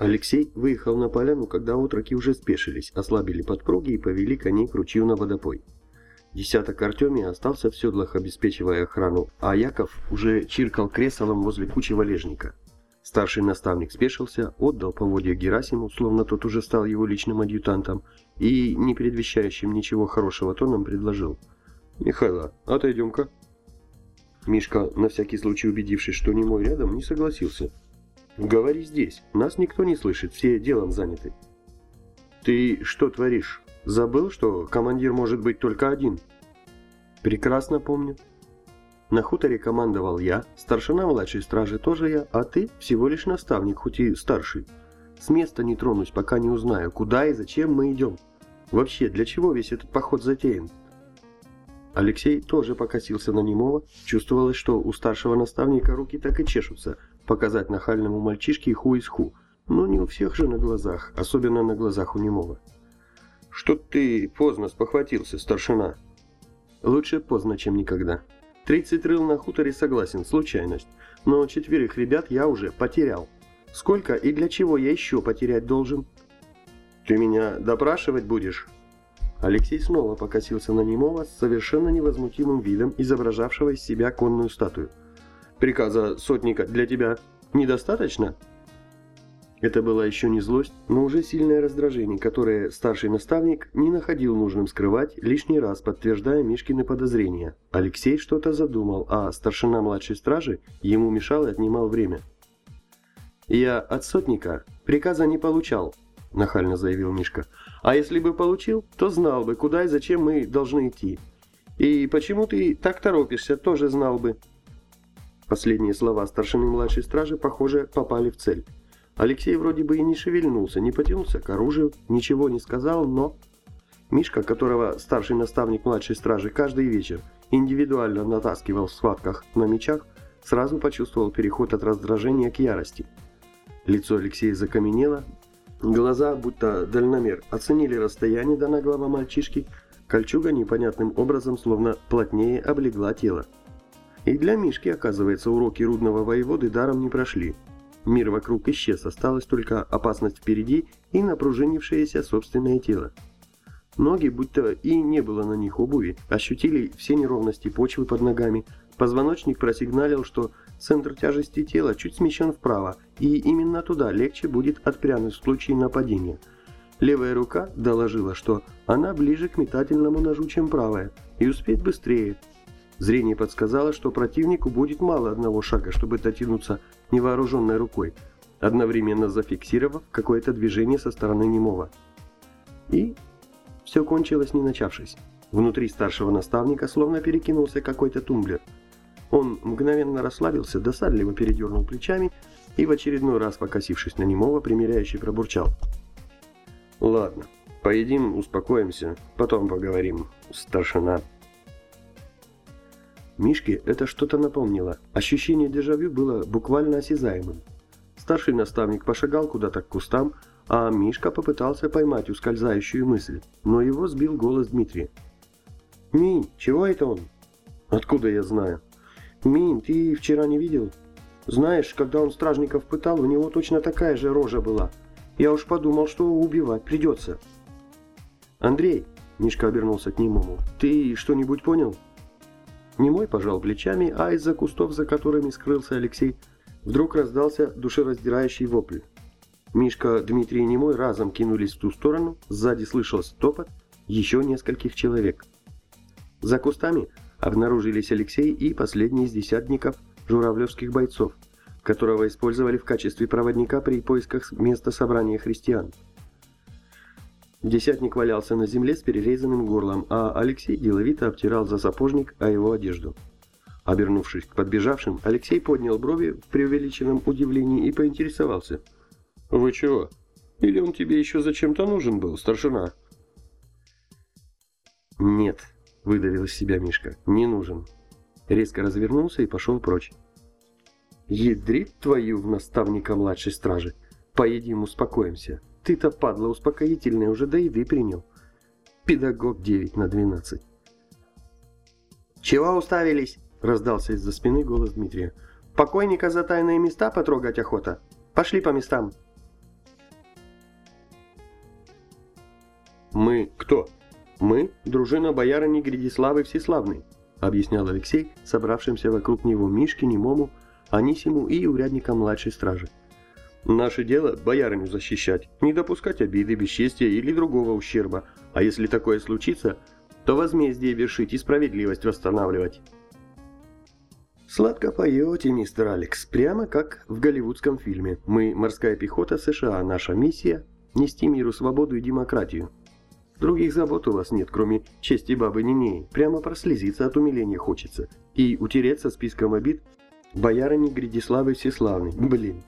Алексей выехал на поляну, когда отроки уже спешились, ослабили подпруги и повели коней к ручью на водопой. Десяток Артемия остался в седлах, обеспечивая охрану, а Яков уже чиркал кресалом возле кучи валежника. Старший наставник спешился, отдал поводья Герасиму, словно тот уже стал его личным адъютантом, и, не предвещающим ничего хорошего тоном, предложил. «Михайло, отойдем-ка». Мишка, на всякий случай убедившись, что не мой рядом, не согласился. «Говори здесь, нас никто не слышит, все делом заняты». «Ты что творишь? Забыл, что командир может быть только один?» «Прекрасно помню. На хуторе командовал я, старшина младшей стражи тоже я, а ты всего лишь наставник, хоть и старший. С места не тронусь, пока не узнаю, куда и зачем мы идем. Вообще, для чего весь этот поход затеян?» Алексей тоже покосился на немого, чувствовалось, что у старшего наставника руки так и чешутся, показать нахальному мальчишке ху из ху, но не у всех же на глазах, особенно на глазах у немого. «Что ты поздно спохватился, старшина?» «Лучше поздно, чем никогда. Тридцать рыл на хуторе согласен, случайность, но четверых ребят я уже потерял. Сколько и для чего я еще потерять должен?» «Ты меня допрашивать будешь?» Алексей снова покосился на немого с совершенно невозмутимым видом, изображавшего из себя конную статую. «Приказа сотника для тебя недостаточно?» Это была еще не злость, но уже сильное раздражение, которое старший наставник не находил нужным скрывать, лишний раз подтверждая Мишкины подозрения. Алексей что-то задумал, а старшина младшей стражи ему мешал и отнимал время. «Я от сотника приказа не получал», – нахально заявил Мишка. А если бы получил, то знал бы, куда и зачем мы должны идти. И почему ты так торопишься, тоже знал бы. Последние слова старшины младшей стражи, похоже, попали в цель. Алексей вроде бы и не шевельнулся, не потянулся к оружию, ничего не сказал, но... Мишка, которого старший наставник младшей стражи каждый вечер индивидуально натаскивал в схватках на мечах, сразу почувствовал переход от раздражения к ярости. Лицо Алексея закаменело, Глаза, будто дальномер, оценили расстояние до наглого мальчишки, кольчуга непонятным образом словно плотнее облегла тело. И для Мишки, оказывается, уроки рудного воеводы даром не прошли. Мир вокруг исчез, осталась только опасность впереди и напружинившееся собственное тело. Ноги, будто и не было на них обуви, ощутили все неровности почвы под ногами, позвоночник просигналил, что Центр тяжести тела чуть смещен вправо, и именно туда легче будет отпрянуть в случае нападения. Левая рука доложила, что она ближе к метательному ножу, чем правая, и успеть быстрее. Зрение подсказало, что противнику будет мало одного шага, чтобы дотянуться невооруженной рукой, одновременно зафиксировав какое-то движение со стороны немого. И все кончилось не начавшись. Внутри старшего наставника словно перекинулся какой-то тумблер – он мгновенно расслабился, досадливо передернул плечами и в очередной раз, покосившись на немого, примиряющий пробурчал. «Ладно, поедим, успокоимся, потом поговорим, старшина». Мишке это что-то напомнило. Ощущение дежавю было буквально осязаемым. Старший наставник пошагал куда-то к кустам, а Мишка попытался поймать ускользающую мысль, но его сбил голос Дмитрия. «Минь, чего это он?» «Откуда я знаю?» «Мин, ты вчера не видел? Знаешь, когда он стражников пытал, у него точно такая же рожа была. Я уж подумал, что убивать придется». «Андрей», — Мишка обернулся к немому, — «ты что-нибудь понял?» Немой пожал плечами, а из-за кустов, за которыми скрылся Алексей, вдруг раздался душераздирающий вопль. Мишка, Дмитрий и Немой разом кинулись в ту сторону, сзади слышался топот еще нескольких человек. За кустами обнаружились Алексей и последний из десятников журавлевских бойцов, которого использовали в качестве проводника при поисках места собрания христиан. Десятник валялся на земле с перерезанным горлом, а Алексей деловито обтирал за сапожник о его одежду. Обернувшись к подбежавшим, Алексей поднял брови в преувеличенном удивлении и поинтересовался. «Вы чего? Или он тебе еще зачем-то нужен был, старшина?» «Нет», — выдавил из себя Мишка. «Не нужен». Резко развернулся и пошел прочь. «Ядрит твою в наставника младшей стражи! Поедим, успокоимся. Ты-то, падла, успокоительное уже до еды принял. Педагог 9 на 12. «Чего уставились?» — раздался из-за спины голос Дмитрия. «Покойника за тайные места потрогать охота? Пошли по местам!» «Мы кто?» «Мы – дружина боярыни Гридиславы Всеславной», – объяснял Алексей собравшимся вокруг него Мишке, Немому, Анисиму и урядникам младшей стражи. Наше дело – боярыню защищать, не допускать обиды, бесчестия или другого ущерба, а если такое случится, то возмездие вершить и справедливость восстанавливать. Сладко поете, мистер Алекс, прямо как в голливудском фильме. Мы – морская пехота США, наша миссия – нести миру свободу и демократию. Других забот у вас нет, кроме чести бабы Нинеи. Прямо прослезиться от умиления хочется. И утереться списком обид боярыни Гридиславы Всеславной. Блин.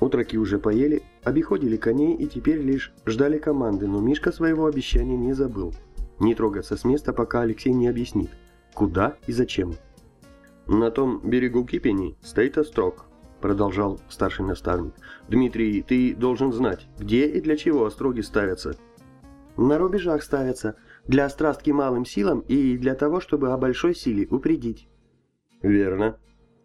Утроки уже поели, обиходили коней и теперь лишь ждали команды, но Мишка своего обещания не забыл. Не трогаться с места, пока Алексей не объяснит, куда и зачем. «На том берегу Кипени стоит острог», — продолжал старший наставник. «Дмитрий, ты должен знать, где и для чего остроги ставятся». «На рубежах ставятся, для страстки малым силам и для того, чтобы о большой силе упредить». «Верно».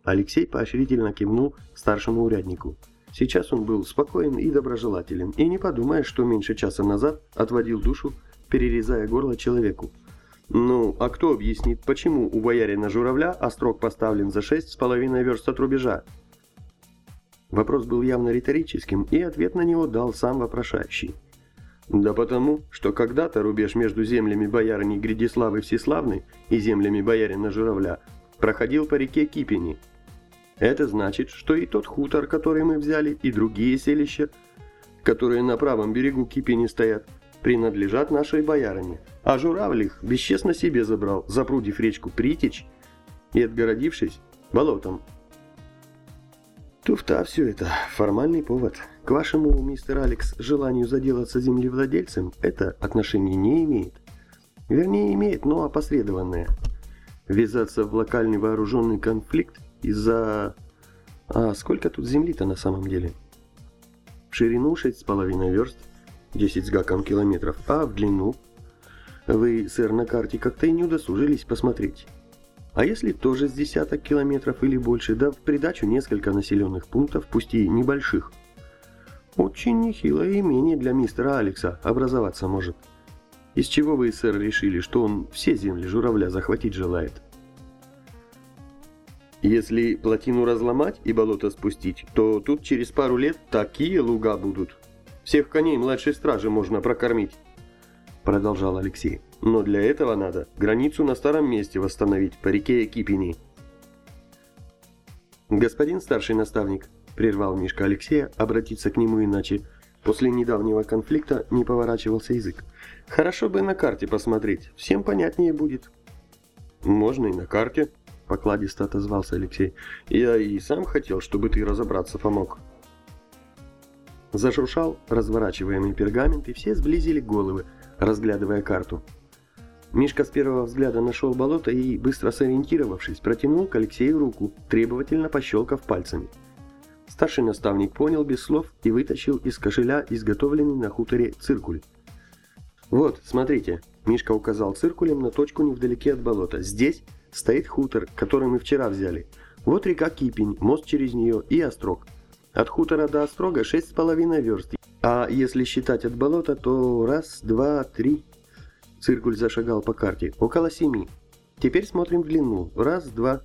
Алексей поощрительно кивнул старшему уряднику. Сейчас он был спокоен и доброжелателен, и не подумая, что меньше часа назад отводил душу, перерезая горло человеку. Ну, а кто объяснит, почему у боярина Журавля острог поставлен за шесть с половиной верст от рубежа? Вопрос был явно риторическим, и ответ на него дал сам вопрошающий. Да потому, что когда-то рубеж между землями боярыни Гридиславы Всеславной и землями боярина Журавля проходил по реке Кипени – это значит, что и тот хутор, который мы взяли, и другие селища, которые на правом берегу Кипени стоят, принадлежат нашей боярине. А журавль их бесчестно себе забрал, запрудив речку Притич и отгородившись болотом. Туфта все это, формальный повод. К вашему, мистер Алекс, желанию заделаться землевладельцем это отношение не имеет. Вернее, имеет, но опосредованное. Ввязаться в локальный вооруженный конфликт из-за... А сколько тут земли-то на самом деле? В ширину 6,5 верст, 10 с гаком километров, а в длину... Вы, сэр, на карте как-то и не удосужились посмотреть. А если тоже с десяток километров или больше, да в придачу несколько населенных пунктов, пусть и небольших. Очень нехилое имение для мистера Алекса образоваться может. Из чего вы, сэр, решили, что он все земли журавля захватить желает? Если плотину разломать и болото спустить, то тут через пару лет такие луга будут. Всех коней младшей стражи можно прокормить. Продолжал Алексей. Но для этого надо границу на старом месте восстановить по реке Кипени. Господин старший наставник, прервал Мишка Алексея, обратиться к нему иначе. После недавнего конфликта не поворачивался язык. Хорошо бы на карте посмотреть, всем понятнее будет. Можно и на карте, покладисто отозвался Алексей. «Я и сам хотел, чтобы ты разобраться помог». Зашуршал разворачиваемый пергамент, и все сблизили головы, разглядывая карту. Мишка с первого взгляда нашел болото и, быстро сориентировавшись, протянул к Алексею руку, требовательно пощелкав пальцами. Старший наставник понял без слов и вытащил из кошеля изготовленный на хуторе циркуль. «Вот, смотрите», — Мишка указал циркулем на точку невдалеке от болота. «Здесь стоит хутор, который мы вчера взяли. Вот река Кипень, мост через нее и острог. От хутора до острога шесть с половиной верст. А если считать от болота, то раз, два, три. Циркуль зашагал по карте. Около семи. Теперь смотрим в длину. Раз, два,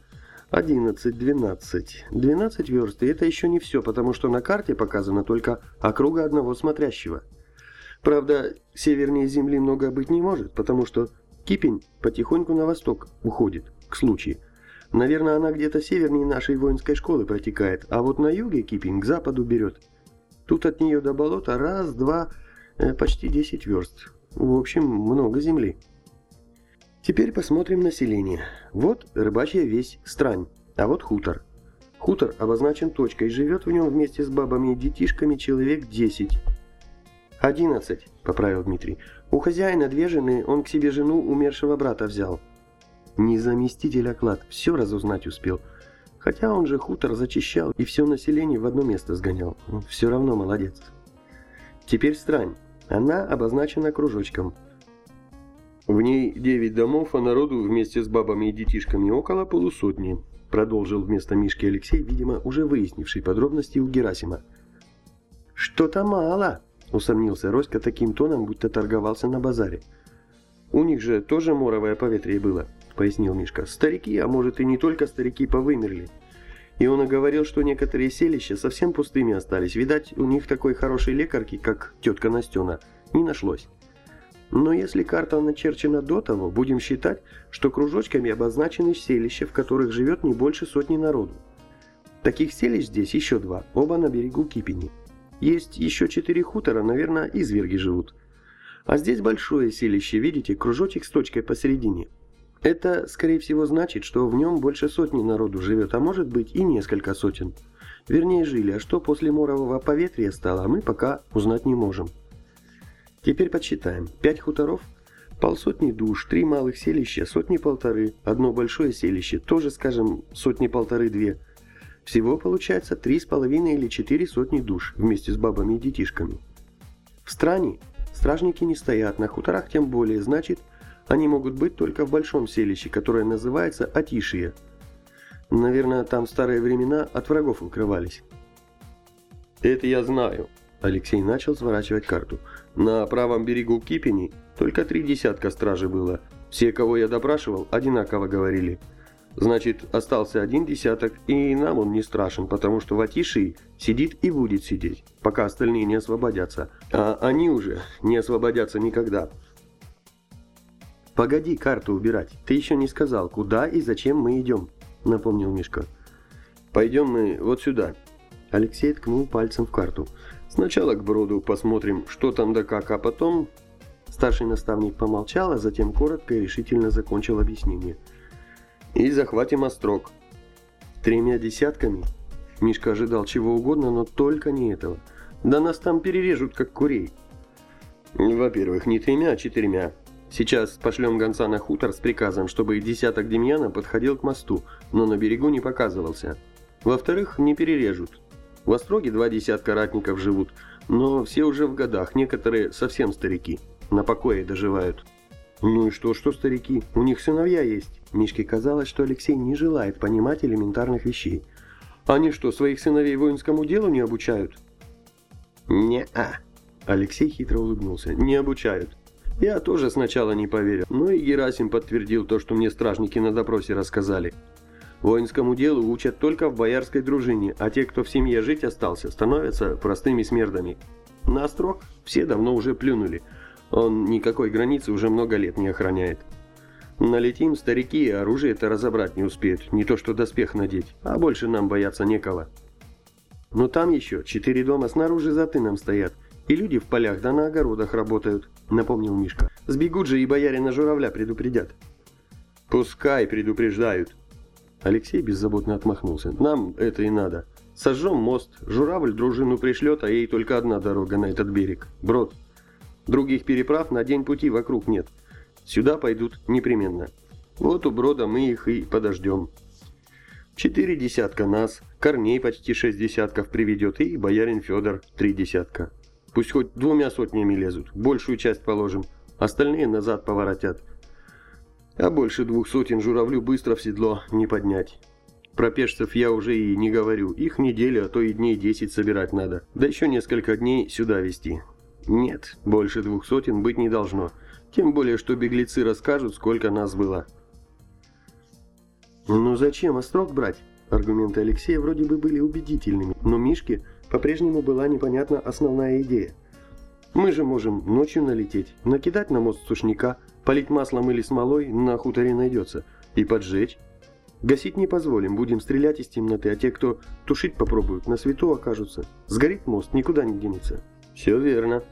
одиннадцать, двенадцать. Двенадцать верст. И это еще не все, потому что на карте показана только округа одного смотрящего. Правда, севернее Земли много быть не может, потому что Кипень потихоньку на восток уходит к случаю. Наверное, она где-то севернее нашей воинской школы протекает, а вот на юге Кипень к западу берет. Тут от нее до болота раз, два, э, почти десять верст. В общем, много земли. Теперь посмотрим население. Вот рыбачья весь Странь, а вот хутор. Хутор обозначен точкой, живет в нем вместе с бабами и детишками человек 10. «Одиннадцать», — поправил Дмитрий. «У хозяина две жены, он к себе жену умершего брата взял». Не заместитель оклад, все разузнать успел. Хотя он же хутор зачищал и все население в одно место сгонял. Все равно молодец. Теперь стран. Она обозначена кружочком. В ней девять домов, а народу вместе с бабами и детишками около полусотни. Продолжил вместо Мишки Алексей, видимо, уже выяснивший подробности у Герасима. «Что-то мало», Усомнился Роська таким тоном, будто торговался на базаре. «У них же тоже моровое поветрие было», — пояснил Мишка. «Старики, а может и не только старики, повымерли. И он говорил, что некоторые селища совсем пустыми остались. Видать, у них такой хорошей лекарки, как тетка Настена, не нашлось. Но если карта начерчена до того, будем считать, что кружочками обозначены селища, в которых живет не больше сотни народу. Таких селищ здесь еще два, оба на берегу Кипени. Есть еще четыре хутора, наверное, изверги живут. А здесь большое селище, видите, кружочек с точкой посередине. Это, скорее всего, значит, что в нем больше сотни народу живет, а может быть и несколько сотен. Вернее, жили, а что после морового поветрия стало, мы пока узнать не можем. Теперь подсчитаем. Пять хуторов, полсотни душ, три малых селища, сотни-полторы, одно большое селище, тоже, скажем, сотни-полторы-две. Всего получается три с половиной или четыре сотни душ вместе с бабами и детишками. В стране стражники не стоят, на хуторах тем более, значит, они могут быть только в большом селище, которое называется Атишия. Наверное, там в старые времена от врагов укрывались. «Это я знаю», — Алексей начал сворачивать карту. На правом берегу Кипени только три десятка стражи было. Все, кого я допрашивал, одинаково говорили. Значит, остался один десяток, и нам он не страшен, потому что в Атишии сидит и будет сидеть, пока остальные не освободятся. А они уже не освободятся никогда. «Погоди карту убирать. Ты еще не сказал, куда и зачем мы идем», — напомнил Мишка. «Пойдем мы вот сюда». Алексей ткнул пальцем в карту. Сначала к броду посмотрим, что там да как, а потом...» Старший наставник помолчал, а затем коротко и решительно закончил объяснение. «И захватим острог». «Тремя десятками?» Мишка ожидал чего угодно, но только не этого. «Да нас там перережут, как курей». «Во-первых, не тремя, а четырьмя. Сейчас пошлем гонца на хутор с приказом, чтобы десяток Демьяна подходил к мосту, но на берегу не показывался. Во-вторых, не перережут. В Остроге два десятка ратников живут, но все уже в годах, некоторые совсем старики. На покое доживают. Ну и что, что старики? У них сыновья есть. Мишке казалось, что Алексей не желает понимать элементарных вещей. Они что, своих сыновей воинскому делу не обучают? Не-а. Алексей хитро улыбнулся. Не обучают. Я тоже сначала не поверил, но и Герасим подтвердил то, что мне стражники на допросе рассказали. Воинскому делу учат только в боярской дружине, а те, кто в семье жить остался, становятся простыми смердами. На острог все давно уже плюнули. Он никакой границы уже много лет не охраняет. Налетим, старики, оружие-то разобрать не успеют, не то что доспех надеть, а больше нам бояться некого. Но там еще четыре дома снаружи за тыном стоят, и люди в полях да на огородах работают, напомнил Мишка. Сбегут же и боярина журавля предупредят. Пускай предупреждают, Алексей беззаботно отмахнулся. «Нам это и надо. Сожжем мост, журавль дружину пришлет, а ей только одна дорога на этот берег. Брод. Других переправ на день пути вокруг нет. Сюда пойдут непременно. Вот у брода мы их и подождем. Четыре десятка нас, Корней почти шесть десятков приведет, и боярин Федор три десятка. Пусть хоть двумя сотнями лезут, большую часть положим, остальные назад поворотят. А больше двух сотен журавлю быстро в седло не поднять. Про пешцев я уже и не говорю. Их неделю, а то и дней десять собирать надо. Да еще несколько дней сюда везти. Нет, больше двух сотен быть не должно. Тем более, что беглецы расскажут, сколько нас было. Ну зачем острог брать? Аргументы Алексея вроде бы были убедительными, но Мишке по-прежнему была непонятна основная идея. Мы же можем ночью налететь, накидать на мост сушняка, Полить маслом или смолой на хуторе найдется. И поджечь. Гасить не позволим, будем стрелять из темноты, а те, кто тушить попробуют, на свету окажутся. Сгорит мост, никуда не денется. Все верно.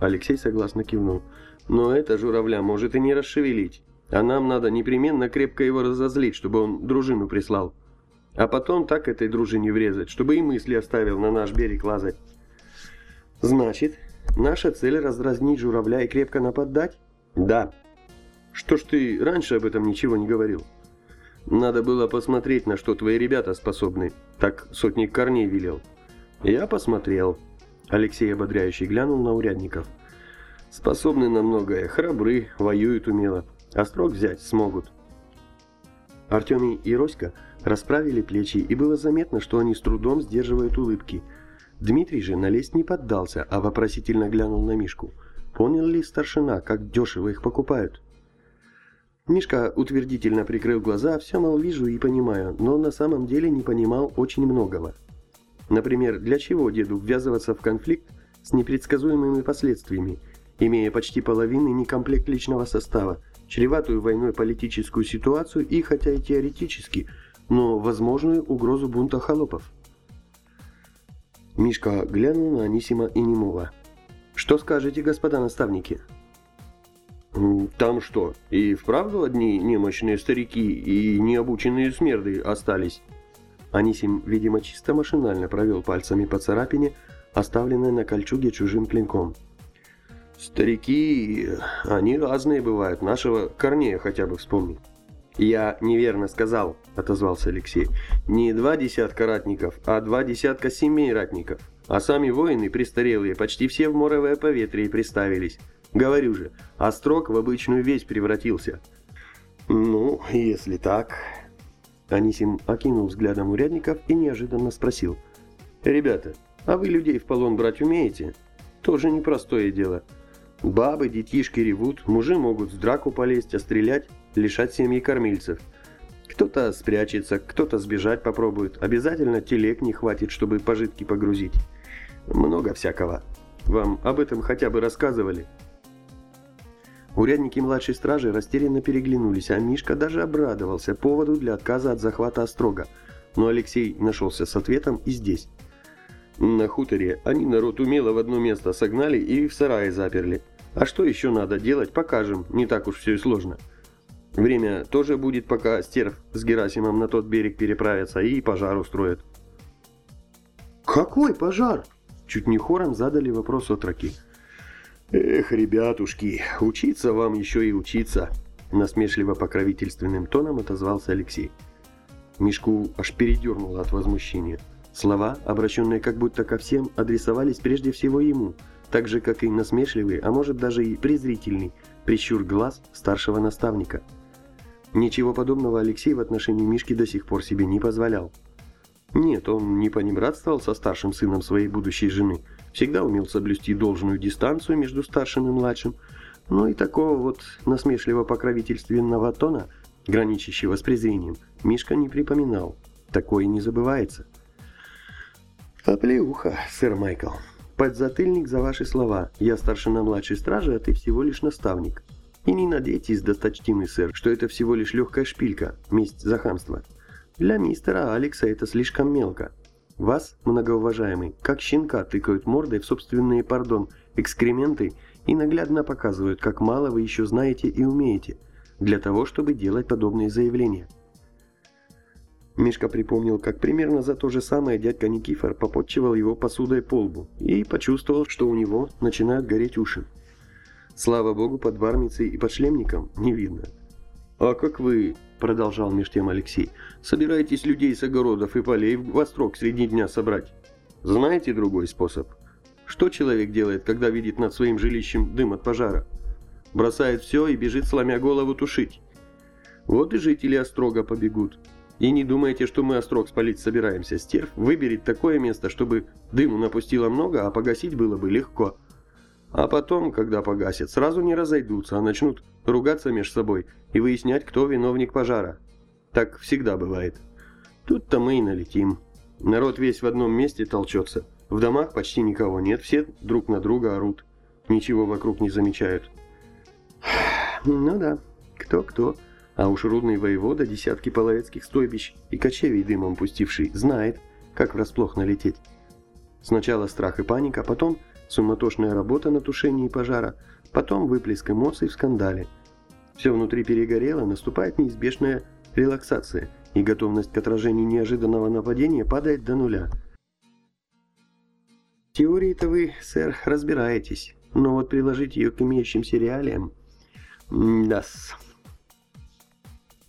Алексей согласно кивнул. Но это журавля может и не расшевелить. А нам надо непременно крепко его разозлить, чтобы он дружину прислал. А потом так этой дружине врезать, чтобы и мысли оставил на наш берег лазать. Значит, наша цель раздразнить журавля и крепко нападать? Да. Что ж ты раньше об этом ничего не говорил? Надо было посмотреть, на что твои ребята способны. Так сотник Корней велел. Я посмотрел. Алексей ободряющий глянул на урядников. Способны на многое, храбры, воюют умело. А строк взять смогут. Артемий и Роська расправили плечи, и было заметно, что они с трудом сдерживают улыбки. Дмитрий же налезть не поддался, а вопросительно глянул на Мишку. Понял ли старшина, как дешево их покупают? Мишка утвердительно прикрыл глаза, все, мол, вижу и понимаю, но на самом деле не понимал очень многого. Например, для чего деду ввязываться в конфликт с непредсказуемыми последствиями, имея почти половинный некомплект личного состава, чреватую войной политическую ситуацию и, хотя и теоретически, но возможную угрозу бунта холопов. Мишка глянул на Анисима и Немова. «Что скажете, господа наставники?» «Там что, и вправду одни немощные старики и необученные смерды остались?» Анисим, видимо, чисто машинально провел пальцами по царапине, оставленной на кольчуге чужим клинком. «Старики, они разные бывают, нашего Корнея хотя бы вспомни». «Я неверно сказал», — отозвался Алексей. «Не два десятка ратников, а два десятка семей ратников. А сами воины, престарелые, почти все в моровое поветрие приставились. Говорю же, острог в обычную вещь превратился». «Ну, если так...» Анисим окинул взглядом урядников и неожиданно спросил. «Ребята, а вы людей в полон брать умеете? Тоже непростое дело. Бабы, детишки ревут, мужи могут в драку полезть, а стрелять, лишать семьи кормильцев. Кто-то спрячется, кто-то сбежать попробует. Обязательно телег не хватит, чтобы пожитки погрузить. Много всякого. Вам об этом хотя бы рассказывали?» Урядники младшей стражи растерянно переглянулись, а Мишка даже обрадовался поводу для отказа от захвата Острога. Но Алексей нашелся с ответом и здесь. На хуторе они народ умело в одно место согнали и в сарае заперли. А что еще надо делать, покажем, не так уж все и сложно. Время тоже будет, пока стерв с Герасимом на тот берег переправятся и пожар устроят. «Какой пожар?» Чуть не хором задали вопрос отроки. «Эх, ребятушки, учиться вам еще и учиться!» Насмешливо покровительственным тоном отозвался Алексей. Мишку аж передернуло от возмущения. Слова, обращенные как будто ко всем, адресовались прежде всего ему, так же, как и насмешливый, а может даже и презрительный, прищур глаз старшего наставника. Ничего подобного Алексей в отношении Мишки до сих пор себе не позволял. Нет, он не понебратствовал со старшим сыном своей будущей жены, всегда умел соблюсти должную дистанцию между старшим и младшим, но и такого вот насмешливо-покровительственного тона, граничащего с презрением, Мишка не припоминал. Такое не забывается. «Оплеуха, сэр Майкл. Подзатыльник за ваши слова. Я старшина младшей стражи, а ты всего лишь наставник. И не надейтесь, досточтимый сэр, что это всего лишь легкая шпилька, месть за хамство. Для мистера Алекса это слишком мелко. Вас, многоуважаемый, как щенка тыкают мордой в собственные, пардон, экскременты и наглядно показывают, как мало вы еще знаете и умеете, для того, чтобы делать подобные заявления. Мишка припомнил, как примерно за то же самое дядька Никифор попотчевал его посудой по лбу и почувствовал, что у него начинают гореть уши. Слава богу, под вармицей и под шлемником не видно. «А как вы продолжал меж тем Алексей, собираетесь людей с огородов и полей в вострок среди дня собрать. Знаете другой способ? Что человек делает, когда видит над своим жилищем дым от пожара? Бросает все и бежит, сломя голову, тушить. Вот и жители Острога побегут. И не думайте, что мы Острог спалить собираемся. Стерв выберет такое место, чтобы дыму напустило много, а погасить было бы легко. А потом, когда погасят, сразу не разойдутся, а начнут ругаться между собой и выяснять, кто виновник пожара. Так всегда бывает. Тут-то мы и налетим. Народ весь в одном месте толчется. В домах почти никого нет, все друг на друга орут. Ничего вокруг не замечают. Ну да, кто-кто. А уж рудный воевода, десятки половецких стойбищ и кочевий дымом пустивший, знает, как врасплох налететь. Сначала страх и паника, потом суматошная работа на тушении пожара, потом выплеск эмоций в скандале. Все внутри перегорело, наступает неизбежная релаксация, и готовность к отражению неожиданного нападения падает до нуля. Теории-то вы, сэр, разбираетесь, но вот приложить ее к имеющимся реалиям... Да-с.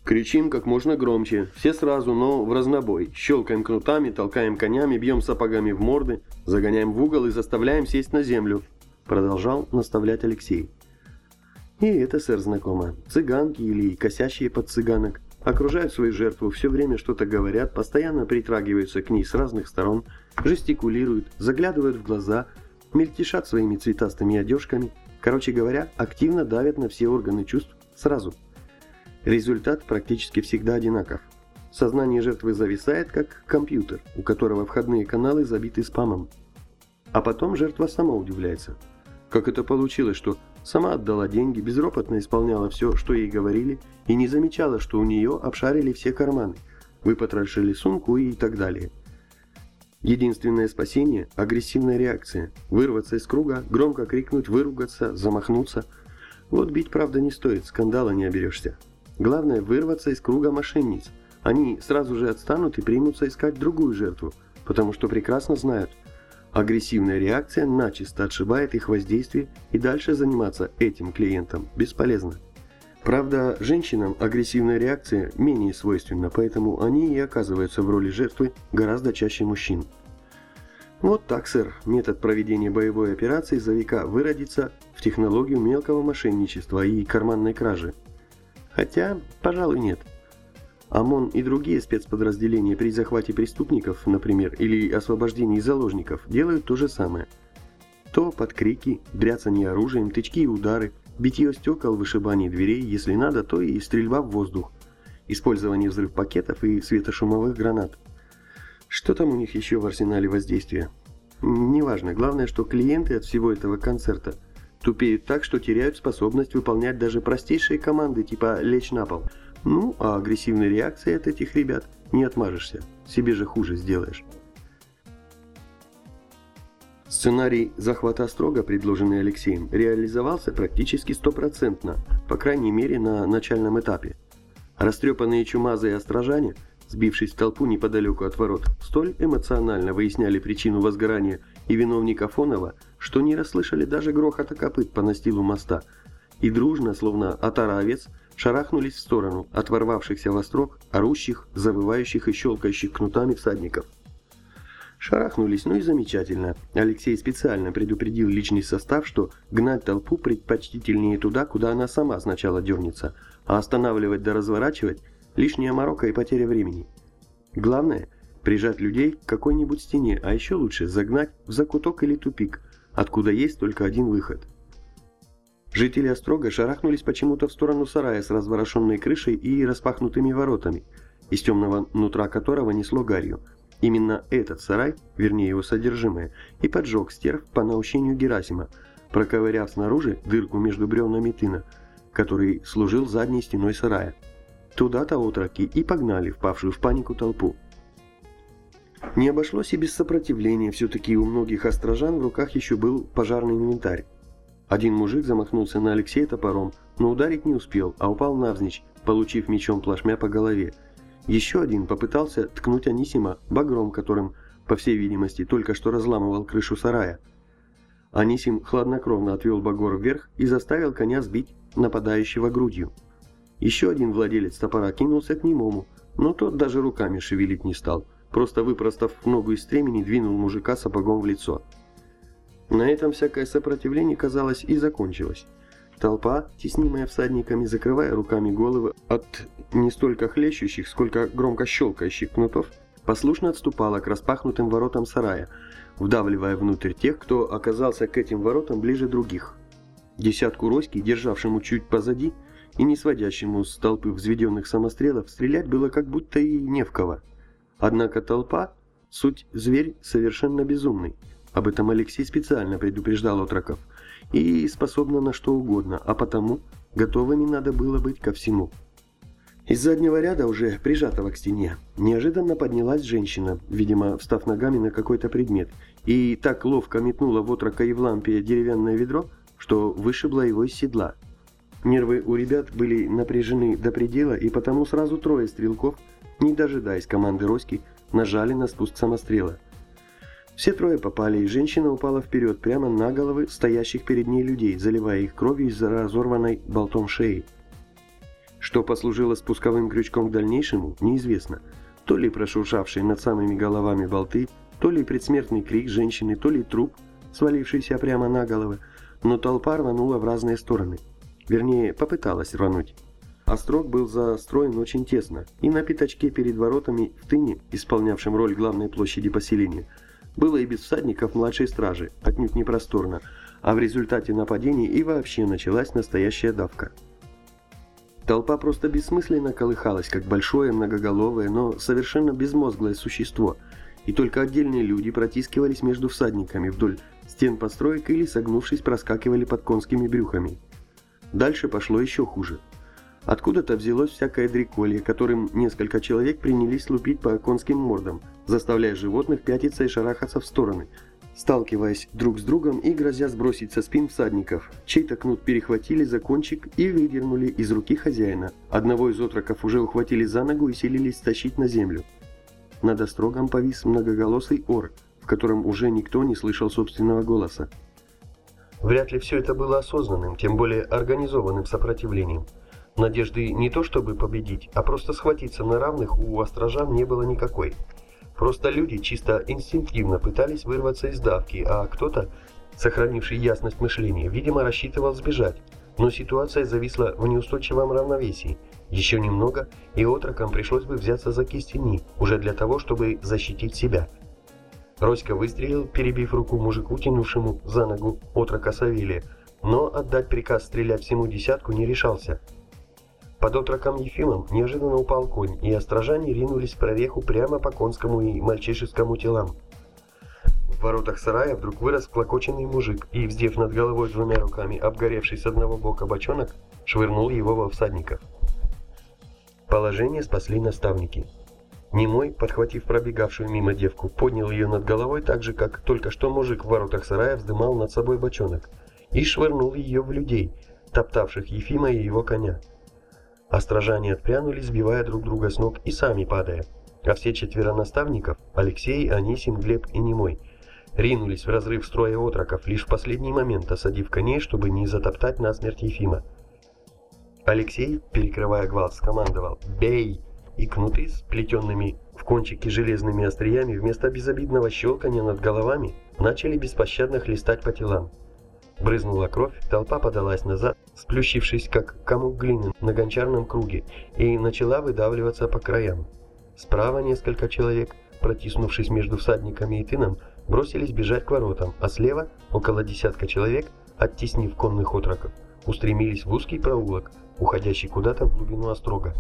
Кричим как можно громче, все сразу, но в разнобой. Щелкаем кнутами, толкаем конями, бьем сапогами в морды, загоняем в угол и заставляем сесть на землю. Продолжал наставлять Алексей. И это, сэр, знакомо. Цыганки или косящие под цыганок. окружают свою жертву, все время что-то говорят, постоянно притрагиваются к ней с разных сторон, жестикулируют, заглядывают в глаза, мельтешат своими цветастыми одежками, короче говоря, активно давят на все органы чувств сразу. Результат практически всегда одинаков. Сознание жертвы зависает, как компьютер, у которого входные каналы забиты спамом. А потом жертва сама удивляется. Как это получилось, что сама отдала деньги, безропотно исполняла все, что ей говорили, и не замечала, что у нее обшарили все карманы, выпотрошили сумку и так далее. Единственное спасение – агрессивная реакция. Вырваться из круга, громко крикнуть, выругаться, замахнуться. Вот бить, правда, не стоит, скандала не оберешься. Главное – вырваться из круга мошенниц. Они сразу же отстанут и примутся искать другую жертву, потому что прекрасно знают – Агрессивная реакция начисто отшибает их воздействие и дальше заниматься этим клиентом бесполезно. Правда, женщинам агрессивная реакция менее свойственна, поэтому они и оказываются в роли жертвы гораздо чаще мужчин. Вот так, сэр, метод проведения боевой операции за века выродится в технологию мелкого мошенничества и карманной кражи. Хотя, пожалуй, нет. ОМОН и другие спецподразделения при захвате преступников, например, или освобождении заложников, делают то же самое. То под крики, бряцание оружием, тычки и удары, битье стекол, вышибание дверей, если надо, то и стрельба в воздух, использование взрыв-пакетов и светошумовых гранат. Что там у них еще в арсенале воздействия? Неважно, главное, что клиенты от всего этого концерта тупеют так, что теряют способность выполнять даже простейшие команды типа «лечь на пол», ну, а агрессивной реакции от этих ребят не отмажешься, себе же хуже сделаешь. Сценарий захвата строго, предложенный Алексеем, реализовался практически стопроцентно, по крайней мере на начальном этапе. Растрепанные чумазые острожане, сбившись в толпу неподалеку от ворот, столь эмоционально выясняли причину возгорания и виновника Фонова, что не расслышали даже грохота копыт по настилу моста, и дружно, словно отара овец, шарахнулись в сторону от ворвавшихся в острог, орущих, завывающих и щелкающих кнутами всадников. Шарахнулись, ну и замечательно. Алексей специально предупредил личный состав, что гнать толпу предпочтительнее туда, куда она сама сначала дернется, а останавливать да разворачивать – лишняя морока и потеря времени. Главное – прижать людей к какой-нибудь стене, а еще лучше загнать в закуток или тупик, откуда есть только один выход – Жители Острога шарахнулись почему-то в сторону сарая с разворошенной крышей и распахнутыми воротами, из темного нутра которого несло гарью. Именно этот сарай, вернее его содержимое, и поджег стерв по наущению Герасима, проковыряв снаружи дырку между бревнами тына, который служил задней стеной сарая. Туда-то отроки и погнали впавшую в панику толпу. Не обошлось и без сопротивления, все-таки у многих острожан в руках еще был пожарный инвентарь. Один мужик замахнулся на Алексея топором, но ударить не успел, а упал навзничь, получив мечом плашмя по голове. Еще один попытался ткнуть Анисима багром, которым, по всей видимости, только что разламывал крышу сарая. Анисим хладнокровно отвел багор вверх и заставил коня сбить нападающего грудью. Еще один владелец топора кинулся к немому, но тот даже руками шевелить не стал, просто выпростав ногу из стремени, двинул мужика сапогом в лицо. На этом всякое сопротивление, казалось, и закончилось. Толпа, теснимая всадниками, закрывая руками головы от не столько хлещущих, сколько громко щелкающих кнутов, послушно отступала к распахнутым воротам сарая, вдавливая внутрь тех, кто оказался к этим воротам ближе других. Десятку Роськи, державшему чуть позади и не сводящему с толпы взведенных самострелов, стрелять было как будто и не в кого. Однако толпа, суть зверь совершенно безумный – об этом Алексей специально предупреждал отроков. И способна на что угодно, а потому готовыми надо было быть ко всему. Из заднего ряда, уже прижатого к стене, неожиданно поднялась женщина, видимо, встав ногами на какой-то предмет, и так ловко метнула в отрока Евлампия деревянное ведро, что вышибла его из седла. Нервы у ребят были напряжены до предела, и потому сразу трое стрелков, не дожидаясь команды Роськи, нажали на спуск самострела – все трое попали, и женщина упала вперед, прямо на головы стоящих перед ней людей, заливая их кровью из-за разорванной болтом шеи. Что послужило спусковым крючком к дальнейшему, неизвестно. То ли прошуршавшие над самыми головами болты, то ли предсмертный крик женщины, то ли труп, свалившийся прямо на головы, но толпа рванула в разные стороны. Вернее, попыталась рвануть. Острог был застроен очень тесно, и на пятачке перед воротами в тыне, исполнявшем роль главной площади поселения, было и без всадников младшей стражи, отнюдь не просторно, а в результате нападений и вообще началась настоящая давка. Толпа просто бессмысленно колыхалась, как большое многоголовое, но совершенно безмозглое существо, и только отдельные люди протискивались между всадниками вдоль стен построек или, согнувшись, проскакивали под конскими брюхами. Дальше пошло еще хуже. Откуда-то взялось всякое дреколье, которым несколько человек принялись лупить по конским мордам, заставляя животных пятиться и шарахаться в стороны, сталкиваясь друг с другом и грозя сбросить со спин всадников. Чей-то кнут перехватили за кончик и выдернули из руки хозяина. Одного из отроков уже ухватили за ногу и селились стащить на землю. Над острогом повис многоголосый ор, в котором уже никто не слышал собственного голоса. Вряд ли все это было осознанным, тем более организованным сопротивлением. Надежды не то чтобы победить, а просто схватиться на равных у острожан не было никакой. Просто люди чисто инстинктивно пытались вырваться из давки, а кто-то, сохранивший ясность мышления, видимо рассчитывал сбежать. Но ситуация зависла в неустойчивом равновесии. Еще немного, и отрокам пришлось бы взяться за кистени, уже для того, чтобы защитить себя. Роська выстрелил, перебив руку мужику, тянувшему за ногу отрока Савелия, но отдать приказ стрелять всему десятку не решался. Под отроком Ефимом неожиданно упал конь, и острожане ринулись в прореху прямо по конскому и мальчишескому телам. В воротах сарая вдруг вырос клокоченный мужик и, вздев над головой двумя руками обгоревший с одного бока бочонок, швырнул его во всадников. Положение спасли наставники. Немой, подхватив пробегавшую мимо девку, поднял ее над головой так же, как только что мужик в воротах сарая вздымал над собой бочонок, и швырнул ее в людей, топтавших Ефима и его коня. Острожане отпрянули, сбивая друг друга с ног и сами падая. А все четверо наставников, Алексей, Анисим, Глеб и Немой, ринулись в разрыв строя отроков, лишь в последний момент осадив коней, чтобы не затоптать насмерть Ефима. Алексей, перекрывая гвалт, скомандовал «Бей!» и кнуты с плетенными в кончике железными остриями вместо безобидного щелкания над головами начали беспощадно хлестать по телам. Брызнула кровь, толпа подалась назад, сплющившись как комок глины на гончарном круге, и начала выдавливаться по краям. Справа несколько человек, протиснувшись между всадниками и тыном, бросились бежать к воротам, а слева около десятка человек, оттеснив конных отроков, устремились в узкий проулок, уходящий куда-то в глубину острога.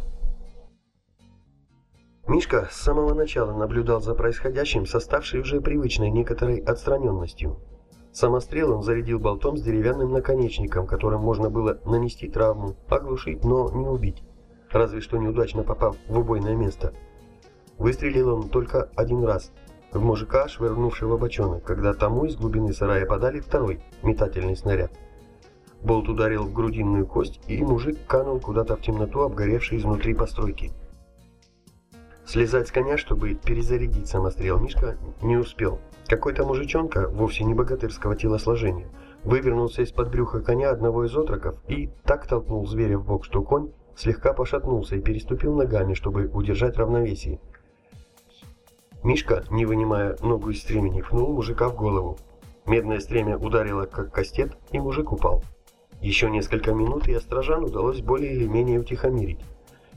Мишка с самого начала наблюдал за происходящим с оставшей уже привычной некоторой отстраненностью. Самострел он зарядил болтом с деревянным наконечником, которым можно было нанести травму, оглушить, но не убить, разве что неудачно попав в убойное место. Выстрелил он только один раз, в мужика, швырнувшего бочонок, когда тому из глубины сарая подали второй метательный снаряд. Болт ударил в грудинную кость, и мужик канул куда-то в темноту, обгоревший изнутри постройки. Слезать с коня, чтобы перезарядить самострел, Мишка не успел. Какой-то мужичонка, вовсе не богатырского телосложения, вывернулся из-под брюха коня одного из отроков и так толкнул зверя в бок, что конь слегка пошатнулся и переступил ногами, чтобы удержать равновесие. Мишка, не вынимая ногу из стремени, пнул мужика в голову. Медное стремя ударило как кастет, и мужик упал. Еще несколько минут, и острожан удалось более или менее утихомирить.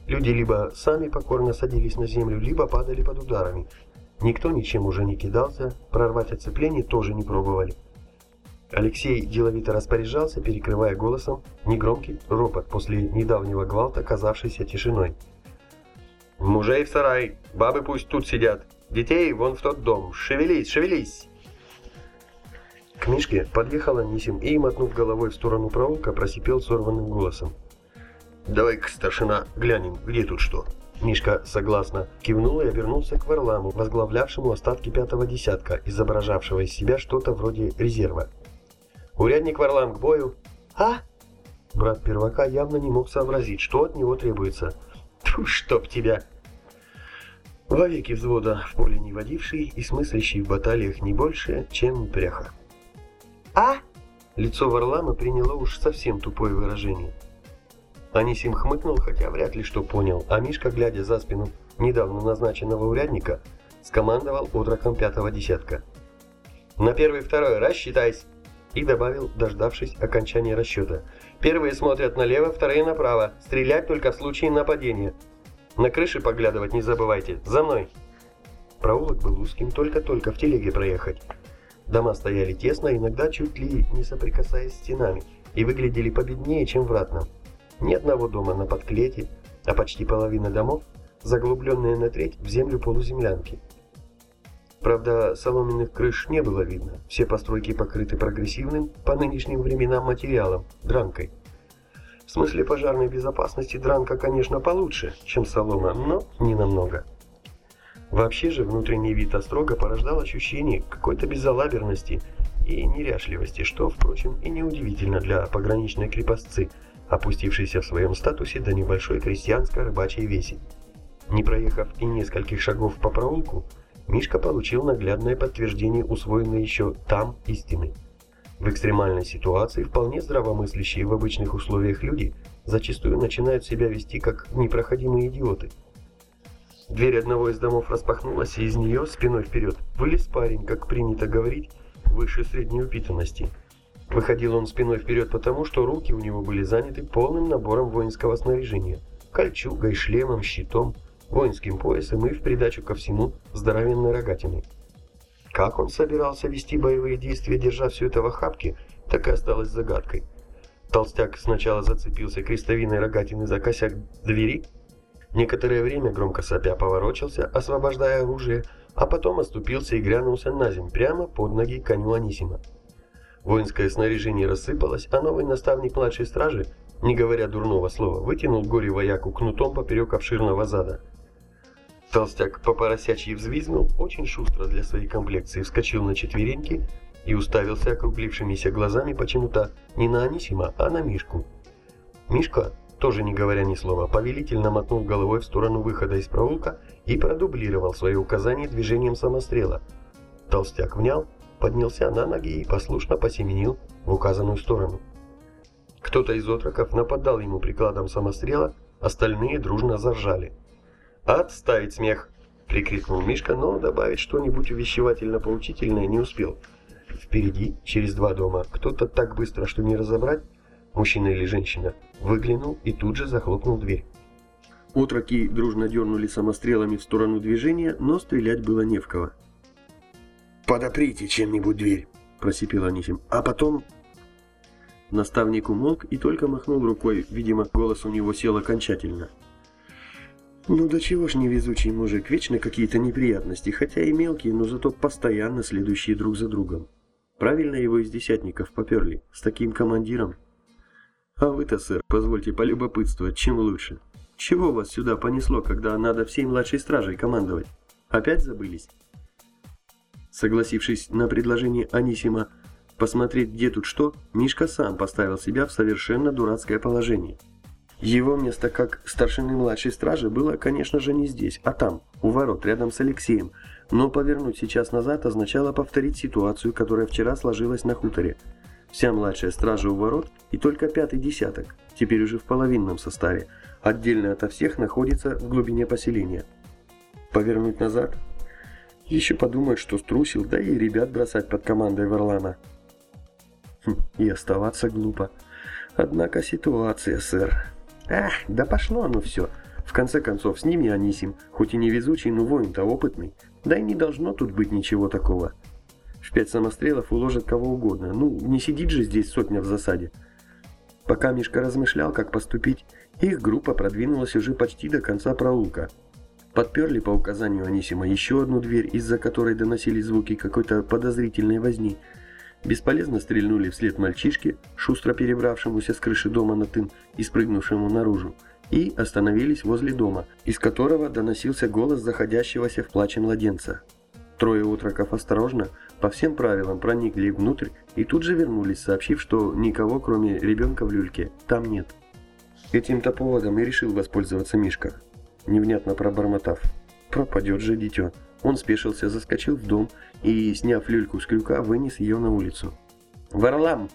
Люди либо сами покорно садились на землю, либо падали под ударами. Никто ничем уже не кидался, прорвать оцепление тоже не пробовали. Алексей деловито распоряжался, перекрывая голосом негромкий ропот после недавнего гвалта, казавшийся тишиной. «Мужей в сарай, бабы пусть тут сидят, детей вон в тот дом, шевелись, шевелись!» К Мишке подъехал Анисим и, мотнув головой в сторону проулка, просипел сорванным голосом. «Давай-ка, старшина, глянем, где тут что». Мишка согласно кивнул и обернулся к Варламу, возглавлявшему остатки пятого десятка, изображавшего из себя что-то вроде резерва. «Урядник Варлам к бою!» «А?» Брат первака явно не мог сообразить, что от него требуется. «Тьфу, чтоб тебя!» Вовеки взвода в поле не водивший и смыслящий в баталиях не больше, чем пряха. «А?» Лицо Варлама приняло уж совсем тупое выражение – Анисим хмыкнул, хотя вряд ли что понял, а Мишка, глядя за спину недавно назначенного урядника, скомандовал отроком пятого десятка. «На первый-второй рассчитайся!» и добавил, дождавшись окончания расчета. Первые смотрят налево, вторые направо. Стрелять только в случае нападения. На крыше поглядывать не забывайте. За мной!» Проулок был узким, только-только в телеге проехать. Дома стояли тесно, иногда чуть ли не соприкасаясь стенами, и выглядели победнее, чем в Ратном. Ни одного дома на подклете, а почти половина домов, заглубленные на треть в землю полуземлянки. Правда, соломенных крыш не было видно, все постройки покрыты прогрессивным по нынешним временам материалом – дранкой. В смысле пожарной безопасности дранка, конечно, получше, чем солома, но не намного. Вообще же внутренний вид острога порождал ощущение какой-то безалаберности и неряшливости, что, впрочем, и неудивительно для пограничной крепостцы, опустившейся в своем статусе до небольшой крестьянско-рыбачьей веси. Не проехав и нескольких шагов по проулку, Мишка получил наглядное подтверждение усвоенной еще там истины. В экстремальной ситуации вполне здравомыслящие в обычных условиях люди зачастую начинают себя вести как непроходимые идиоты – Дверь одного из домов распахнулась, и из нее, спиной вперед, вылез парень, как принято говорить, выше средней упитанности. Выходил он спиной вперед потому, что руки у него были заняты полным набором воинского снаряжения. Кольчугой, шлемом, щитом, воинским поясом и в придачу ко всему здоровенной рогатиной. Как он собирался вести боевые действия, держа все это в охапке, так и осталось загадкой. Толстяк сначала зацепился крестовиной рогатины за косяк двери, Некоторое время громко сопя поворочился, освобождая оружие, а потом оступился и грянулся на землю прямо под ноги коню Анисима. Воинское снаряжение рассыпалось, а новый наставник младшей стражи, не говоря дурного слова, вытянул горе вояку кнутом поперек обширного зада. Толстяк по поросячьи взвизгнул, очень шустро для своей комплекции вскочил на четвереньки и уставился округлившимися глазами почему-то не на Анисима, а на Мишку. Мишка, тоже не говоря ни слова, повелительно мотнул головой в сторону выхода из проулка и продублировал свои указания движением самострела. Толстяк внял, поднялся на ноги и послушно посеменил в указанную сторону. Кто-то из отроков нападал ему прикладом самострела, остальные дружно заржали. «Отставить смех!» — прикрикнул Мишка, но добавить что-нибудь увещевательно-поучительное не успел. Впереди, через два дома, кто-то так быстро, что не разобрать, мужчина или женщина, выглянул и тут же захлопнул дверь. Отроки дружно дернули самострелами в сторону движения, но стрелять было не в кого. «Подоприте чем-нибудь дверь», – просипел Анисим. «А потом...» Наставник умолк и только махнул рукой, видимо, голос у него сел окончательно. «Ну до чего ж невезучий мужик, вечно какие-то неприятности, хотя и мелкие, но зато постоянно следующие друг за другом. Правильно его из десятников поперли, с таким командиром». А вы-то, сэр, позвольте полюбопытствовать, чем лучше. Чего вас сюда понесло, когда надо всей младшей стражей командовать? Опять забылись? Согласившись на предложение Анисима посмотреть, где тут что, Мишка сам поставил себя в совершенно дурацкое положение. Его место как старшины младшей стражи было, конечно же, не здесь, а там, у ворот, рядом с Алексеем, но повернуть сейчас назад означало повторить ситуацию, которая вчера сложилась на хуторе – Вся младшая стража у ворот и только пятый десяток, теперь уже в половинном составе, отдельно ото всех находится в глубине поселения. Повернуть назад? Еще подумают, что струсил, да и ребят бросать под командой Варлана. Хм, и оставаться глупо. Однако ситуация, сэр. Ах, да пошло оно все. В конце концов, с ними Анисим, хоть и невезучий, но воин-то опытный. Да и не должно тут быть ничего такого. В пять самострелов уложат кого угодно. Ну, не сидит же здесь сотня в засаде. Пока Мишка размышлял, как поступить, их группа продвинулась уже почти до конца проулка. Подперли по указанию Анисима еще одну дверь, из-за которой доносились звуки какой-то подозрительной возни. Бесполезно стрельнули вслед мальчишке, шустро перебравшемуся с крыши дома на тын и спрыгнувшему наружу, и остановились возле дома, из которого доносился голос заходящегося в плаче младенца. Трое утроков осторожно, по всем правилам проникли внутрь и тут же вернулись, сообщив, что никого, кроме ребенка в люльке, там нет. Этим-то поводом и решил воспользоваться Мишка, невнятно пробормотав. Пропадет же дитё. Он спешился, заскочил в дом и, сняв люльку с крюка, вынес ее на улицу. «Варлам!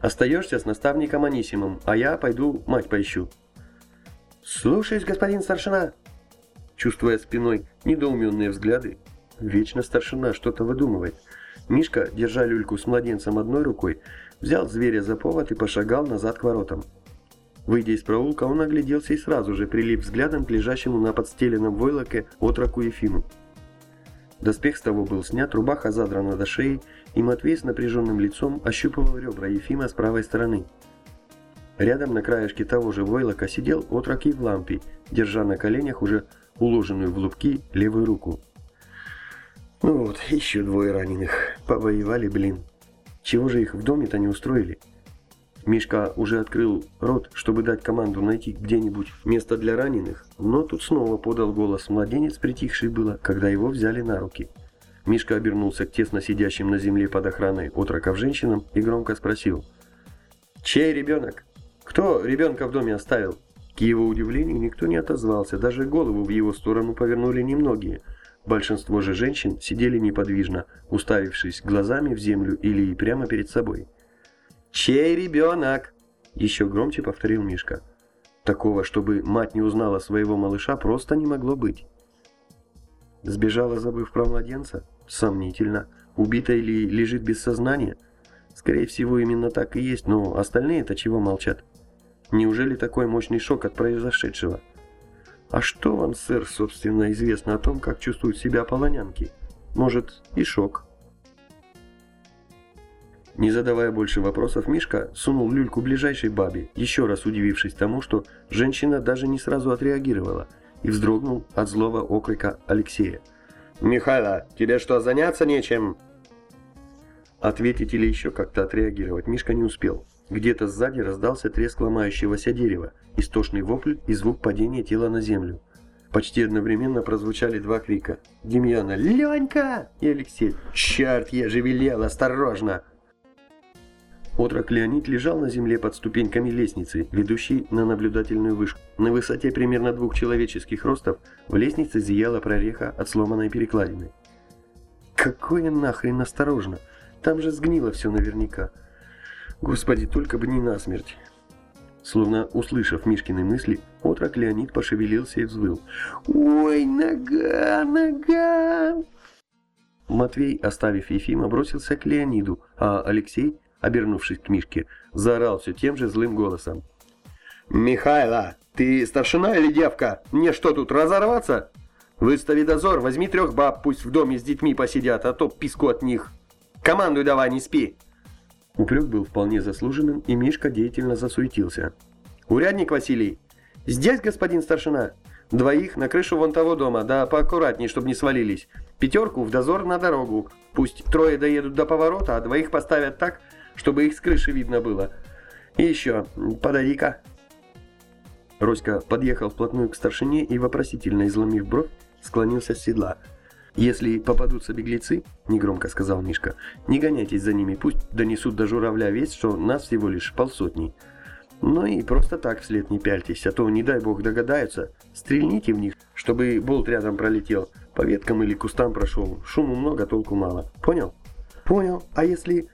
Остаешься с наставником Анисимом, а я пойду мать поищу». «Слушаюсь, господин старшина!» Чувствуя спиной недоуменные взгляды, Вечно старшина что-то выдумывает. Мишка, держа люльку с младенцем одной рукой, взял зверя за повод и пошагал назад к воротам. Выйдя из проулка, он огляделся и сразу же прилип взглядом к лежащему на подстеленном войлоке отроку Ефиму. Доспех с того был снят, рубаха задрана до шеи, и Матвей с напряженным лицом ощупывал ребра Ефима с правой стороны. Рядом на краешке того же войлока сидел отрок лампе, держа на коленях уже уложенную в лупки левую руку. Ну вот, еще двое раненых. Повоевали, блин. Чего же их в доме-то не устроили? Мишка уже открыл рот, чтобы дать команду найти где-нибудь место для раненых, но тут снова подал голос младенец, притихший было, когда его взяли на руки. Мишка обернулся к тесно сидящим на земле под охраной отроков женщинам и громко спросил. «Чей ребенок? Кто ребенка в доме оставил?» К его удивлению никто не отозвался, даже голову в его сторону повернули немногие. Большинство же женщин сидели неподвижно, уставившись глазами в землю или прямо перед собой. «Чей ребенок?» Еще громче повторил Мишка. Такого, чтобы мать не узнала своего малыша, просто не могло быть. Сбежала, забыв про младенца? Сомнительно. Убита или лежит без сознания? Скорее всего, именно так и есть, но остальные-то чего молчат? Неужели такой мощный шок от произошедшего? А что вам, сэр, собственно, известно о том, как чувствуют себя полонянки? Может, и шок? Не задавая больше вопросов, Мишка сунул люльку ближайшей бабе, еще раз удивившись тому, что женщина даже не сразу отреагировала, и вздрогнул от злого окрика Алексея. «Михайло, тебе что, заняться нечем?» Ответить или еще как-то отреагировать Мишка не успел. Где-то сзади раздался треск ломающегося дерева, истошный вопль и звук падения тела на землю. Почти одновременно прозвучали два крика. Демьяна «Ленька!» и Алексей «Черт, я же велел, осторожно!» Отрок Леонид лежал на земле под ступеньками лестницы, ведущей на наблюдательную вышку. На высоте примерно двух человеческих ростов в лестнице зияла прореха от сломанной перекладины. «Какое нахрен осторожно! Там же сгнило все наверняка! Господи, только бы не насмерть!» Словно услышав Мишкины мысли, отрок Леонид пошевелился и взвыл. «Ой, нога, нога!» Матвей, оставив Ефима, бросился к Леониду, а Алексей обернувшись к Мишке, заорал все тем же злым голосом. «Михайло, ты старшина или девка? Мне что тут, разорваться? Выстави дозор, возьми трех баб, пусть в доме с детьми посидят, а то писку от них. Командуй давай, не спи!» Упрек был вполне заслуженным, и Мишка деятельно засуетился. «Урядник Василий!» «Здесь, господин старшина!» «Двоих на крышу вон того дома, да поаккуратней, чтобы не свалились. Пятерку в дозор на дорогу. Пусть трое доедут до поворота, а двоих поставят так, чтобы их с крыши видно было. И еще, подойди-ка». Роська подъехал вплотную к старшине и, вопросительно изломив бровь, склонился с седла. «Если попадутся беглецы, — негромко сказал Мишка, — не гоняйтесь за ними, пусть донесут до журавля весть, что нас всего лишь полсотни. Ну и просто так вслед не пяльтесь, а то, не дай бог, догадаются. Стрельните в них, чтобы болт рядом пролетел, по веткам или кустам прошел. Шуму много, толку мало. Понял? Понял. А если...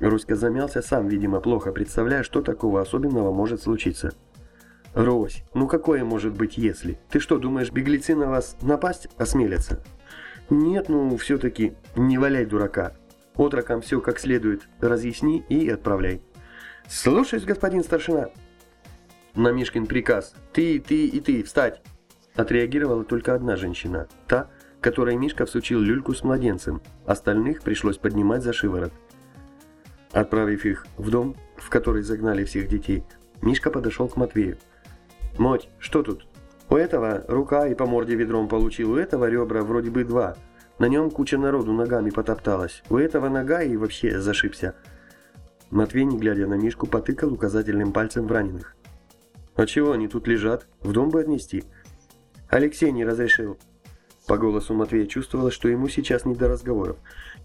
Руська замялся сам, видимо, плохо представляя, что такого особенного может случиться. «Рось, ну какое может быть если? Ты что, думаешь, беглецы на вас напасть осмелятся?» «Нет, ну все-таки не валяй дурака. Отрокам все как следует разъясни и отправляй». «Слушаюсь, господин старшина». На Мишкин приказ «Ты, ты и ты, встать!» Отреагировала только одна женщина, та, которой Мишка всучил люльку с младенцем, остальных пришлось поднимать за шиворот. Отправив их в дом, в который загнали всех детей, Мишка подошел к Матвею. «Моть, что тут? У этого рука и по морде ведром получил, у этого ребра вроде бы два. На нем куча народу ногами потопталась, у этого нога и вообще зашибся». Матвей, не глядя на Мишку, потыкал указательным пальцем в раненых. «А чего они тут лежат? В дом бы отнести?» «Алексей не разрешил». По голосу Матвея чувствовалось, что ему сейчас не до разговоров.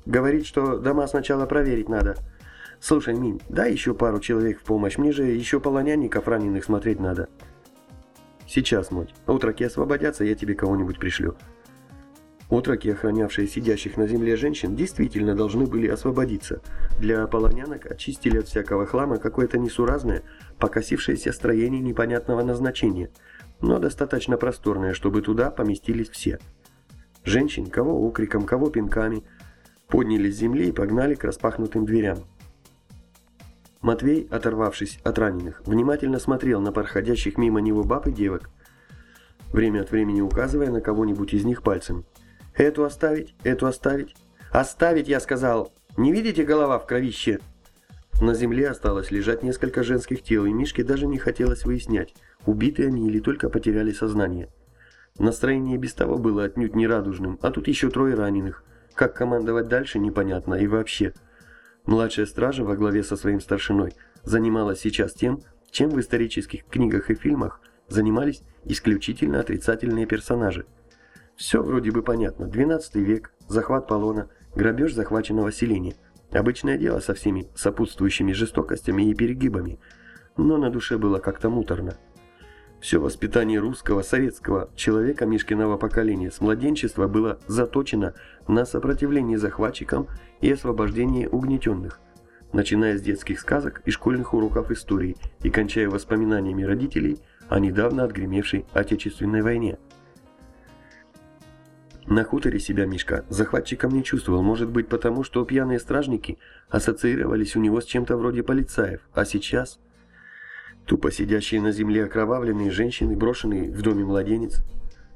«Говорит, что дома сначала проверить надо». «Слушай, Минь, дай еще пару человек в помощь, мне же еще полонянников раненых смотреть надо». «Сейчас, Моть. Утроки освободятся, я тебе кого-нибудь пришлю». Утроки, охранявшие сидящих на земле женщин, действительно должны были освободиться. Для полонянок очистили от всякого хлама какое-то несуразное, покосившееся строение непонятного назначения, но достаточно просторное, чтобы туда поместились все. Женщин, кого окриком, кого пинками – подняли с земли и погнали к распахнутым дверям. Матвей, оторвавшись от раненых, внимательно смотрел на проходящих мимо него баб и девок, время от времени указывая на кого-нибудь из них пальцем. «Эту оставить, эту оставить». «Оставить, я сказал! Не видите голова в кровище?» На земле осталось лежать несколько женских тел, и Мишке даже не хотелось выяснять, убиты они или только потеряли сознание. Настроение без того было отнюдь не радужным, а тут еще трое раненых. Как командовать дальше, непонятно, и вообще. Младшая стража во главе со своим старшиной занималась сейчас тем, чем в исторических книгах и фильмах занимались исключительно отрицательные персонажи. Все вроде бы понятно. 12 век, захват полона, грабеж захваченного селения. Обычное дело со всеми сопутствующими жестокостями и перегибами. Но на душе было как-то муторно. Все воспитание русского, советского человека Мишкиного поколения с младенчества было заточено на сопротивление захватчикам и освобождение угнетенных, начиная с детских сказок и школьных уроков истории и кончая воспоминаниями родителей о недавно отгремевшей Отечественной войне. На хуторе себя Мишка захватчиком не чувствовал, может быть потому, что пьяные стражники ассоциировались у него с чем-то вроде полицаев, а сейчас... Тупо сидящие на земле окровавленные женщины, брошенные в доме младенец.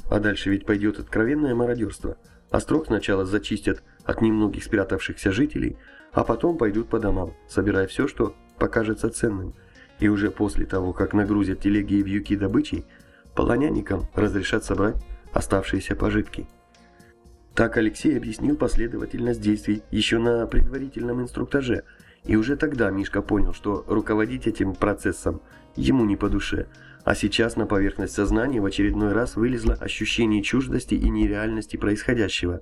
А дальше ведь пойдет откровенное мародерство. Острог сначала зачистят от немногих спрятавшихся жителей, а потом пойдут по домам, собирая все, что покажется ценным. И уже после того, как нагрузят телеги и вьюки добычей, полонянникам разрешат собрать оставшиеся пожитки. Так Алексей объяснил последовательность действий еще на предварительном инструктаже, и уже тогда Мишка понял, что руководить этим процессом ему не по душе, а сейчас на поверхность сознания в очередной раз вылезло ощущение чуждости и нереальности происходящего.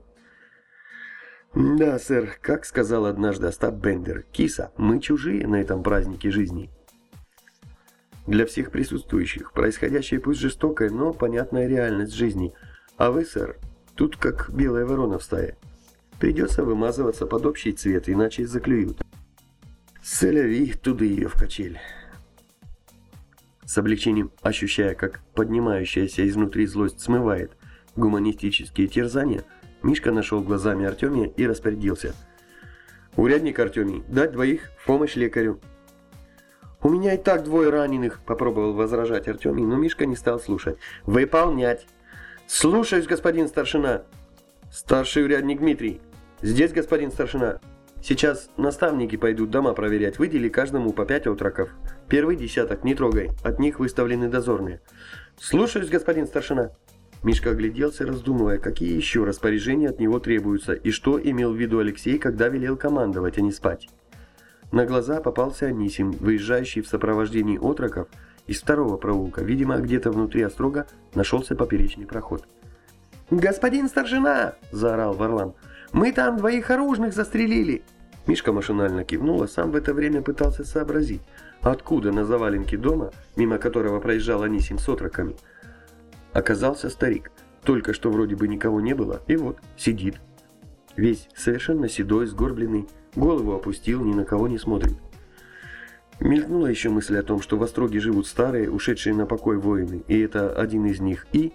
«Да, сэр, как сказал однажды Остап Бендер, киса, мы чужие на этом празднике жизни». Для всех присутствующих происходящее пусть жестокая, но понятная реальность жизни, а вы, сэр, Тут как белая ворона в стае. Придется вымазываться под общий цвет, иначе заклюют. Соляви туда ее в качель. С облегчением, ощущая, как поднимающаяся изнутри злость смывает гуманистические терзания, Мишка нашел глазами Артемия и распорядился. «Урядник Артемий, дать двоих в помощь лекарю». «У меня и так двое раненых», — попробовал возражать Артемий, но Мишка не стал слушать. «Выполнять!» «Слушаюсь, господин старшина!» «Старший урядник Дмитрий!» «Здесь, господин старшина!» «Сейчас наставники пойдут дома проверять. Выдели каждому по пять отроков. Первый десяток не трогай, от них выставлены дозорные». «Слушаюсь, господин старшина!» Мишка огляделся, раздумывая, какие еще распоряжения от него требуются и что имел в виду Алексей, когда велел командовать, а не спать. На глаза попался Анисим, выезжающий в сопровождении отроков из второго проулка, видимо, где-то внутри острога нашелся поперечный проход. «Господин старшина!» – заорал Варлам. «Мы там двоих оружных застрелили!» Мишка машинально кивнул, а сам в это время пытался сообразить, откуда на заваленке дома, мимо которого проезжал Анисим с отроками, оказался старик. Только что вроде бы никого не было, и вот, сидит. Весь совершенно седой, сгорбленный, голову опустил, ни на кого не смотрит. Мелькнула еще мысль о том, что в Остроге живут старые, ушедшие на покой воины, и это один из них, и...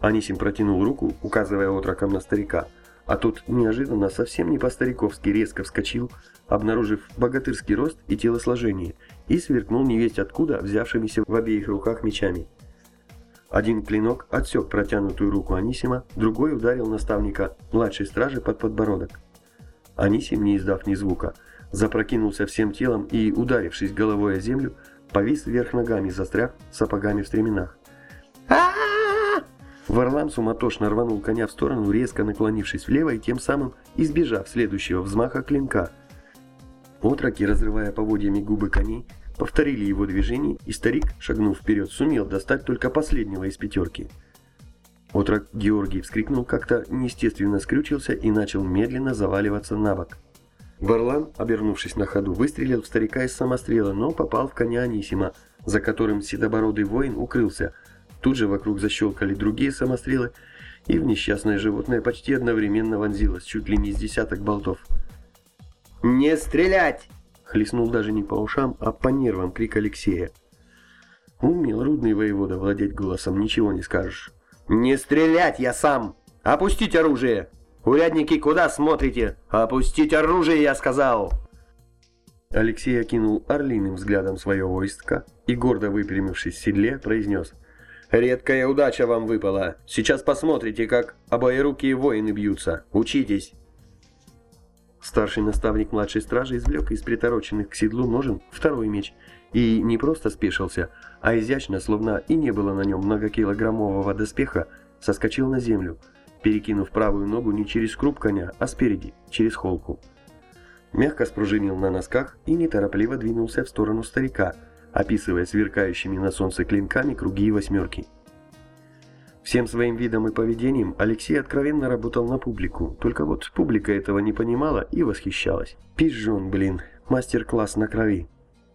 Анисим протянул руку, указывая отроком на старика, а тот неожиданно, совсем не по-стариковски резко вскочил, обнаружив богатырский рост и телосложение, и сверкнул невесть откуда взявшимися в обеих руках мечами. Один клинок отсек протянутую руку Анисима, другой ударил наставника младшей стражи под подбородок. Анисим, не издав ни звука, запрокинулся всем телом и, ударившись головой о землю, повис вверх ногами, застряв сапогами в стременах. а Варлам суматошно рванул коня в сторону, резко наклонившись влево и тем самым избежав следующего взмаха клинка. Отроки, разрывая поводьями губы коней, повторили его движение, и старик, шагнув вперед, сумел достать только последнего из пятерки. Отрок Георгий вскрикнул как-то, неестественно скрючился и начал медленно заваливаться на бок. Варлан, обернувшись на ходу, выстрелил в старика из самострела, но попал в коня Анисима, за которым седобородый воин укрылся. Тут же вокруг защелкали другие самострелы, и в несчастное животное почти одновременно вонзилось чуть ли не с десяток болтов. «Не стрелять!» — хлестнул даже не по ушам, а по нервам крик Алексея. Умел рудный воевода владеть голосом, ничего не скажешь. «Не стрелять, я сам! Опустить оружие!» Урядники, куда смотрите? Опустить оружие, я сказал!» Алексей окинул орлиным взглядом свое войско и, гордо выпрямившись в седле, произнес «Редкая удача вам выпала. Сейчас посмотрите, как обоерукие воины бьются. Учитесь!» Старший наставник младшей стражи извлек из притороченных к седлу ножен второй меч и не просто спешился, а изящно, словно и не было на нем многокилограммового доспеха, соскочил на землю, перекинув правую ногу не через круп коня, а спереди, через холку. Мягко спружинил на носках и неторопливо двинулся в сторону старика, описывая сверкающими на солнце клинками круги и восьмерки. Всем своим видом и поведением Алексей откровенно работал на публику, только вот публика этого не понимала и восхищалась. Пизжон, блин, мастер-класс на крови.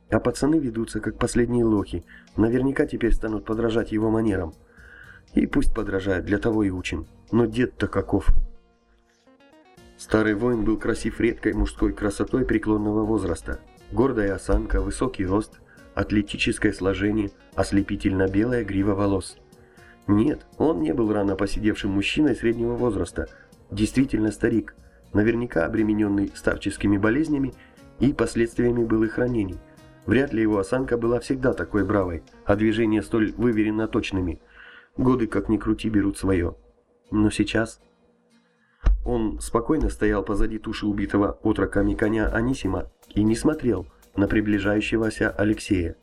А пацаны ведутся как последние лохи, наверняка теперь станут подражать его манерам. И пусть подражают, для того и учим. Но дед-то каков. Старый воин был красив редкой мужской красотой преклонного возраста. Гордая осанка, высокий рост, атлетическое сложение, ослепительно белая грива волос – нет, он не был рано посидевшим мужчиной среднего возраста, действительно старик, наверняка обремененный старческими болезнями и последствиями былых ранений. Вряд ли его осанка была всегда такой бравой, а движения столь выверенно точными. Годы, как ни крути, берут свое. Но сейчас... Он спокойно стоял позади туши убитого отроками коня Анисима и не смотрел на приближающегося Алексея.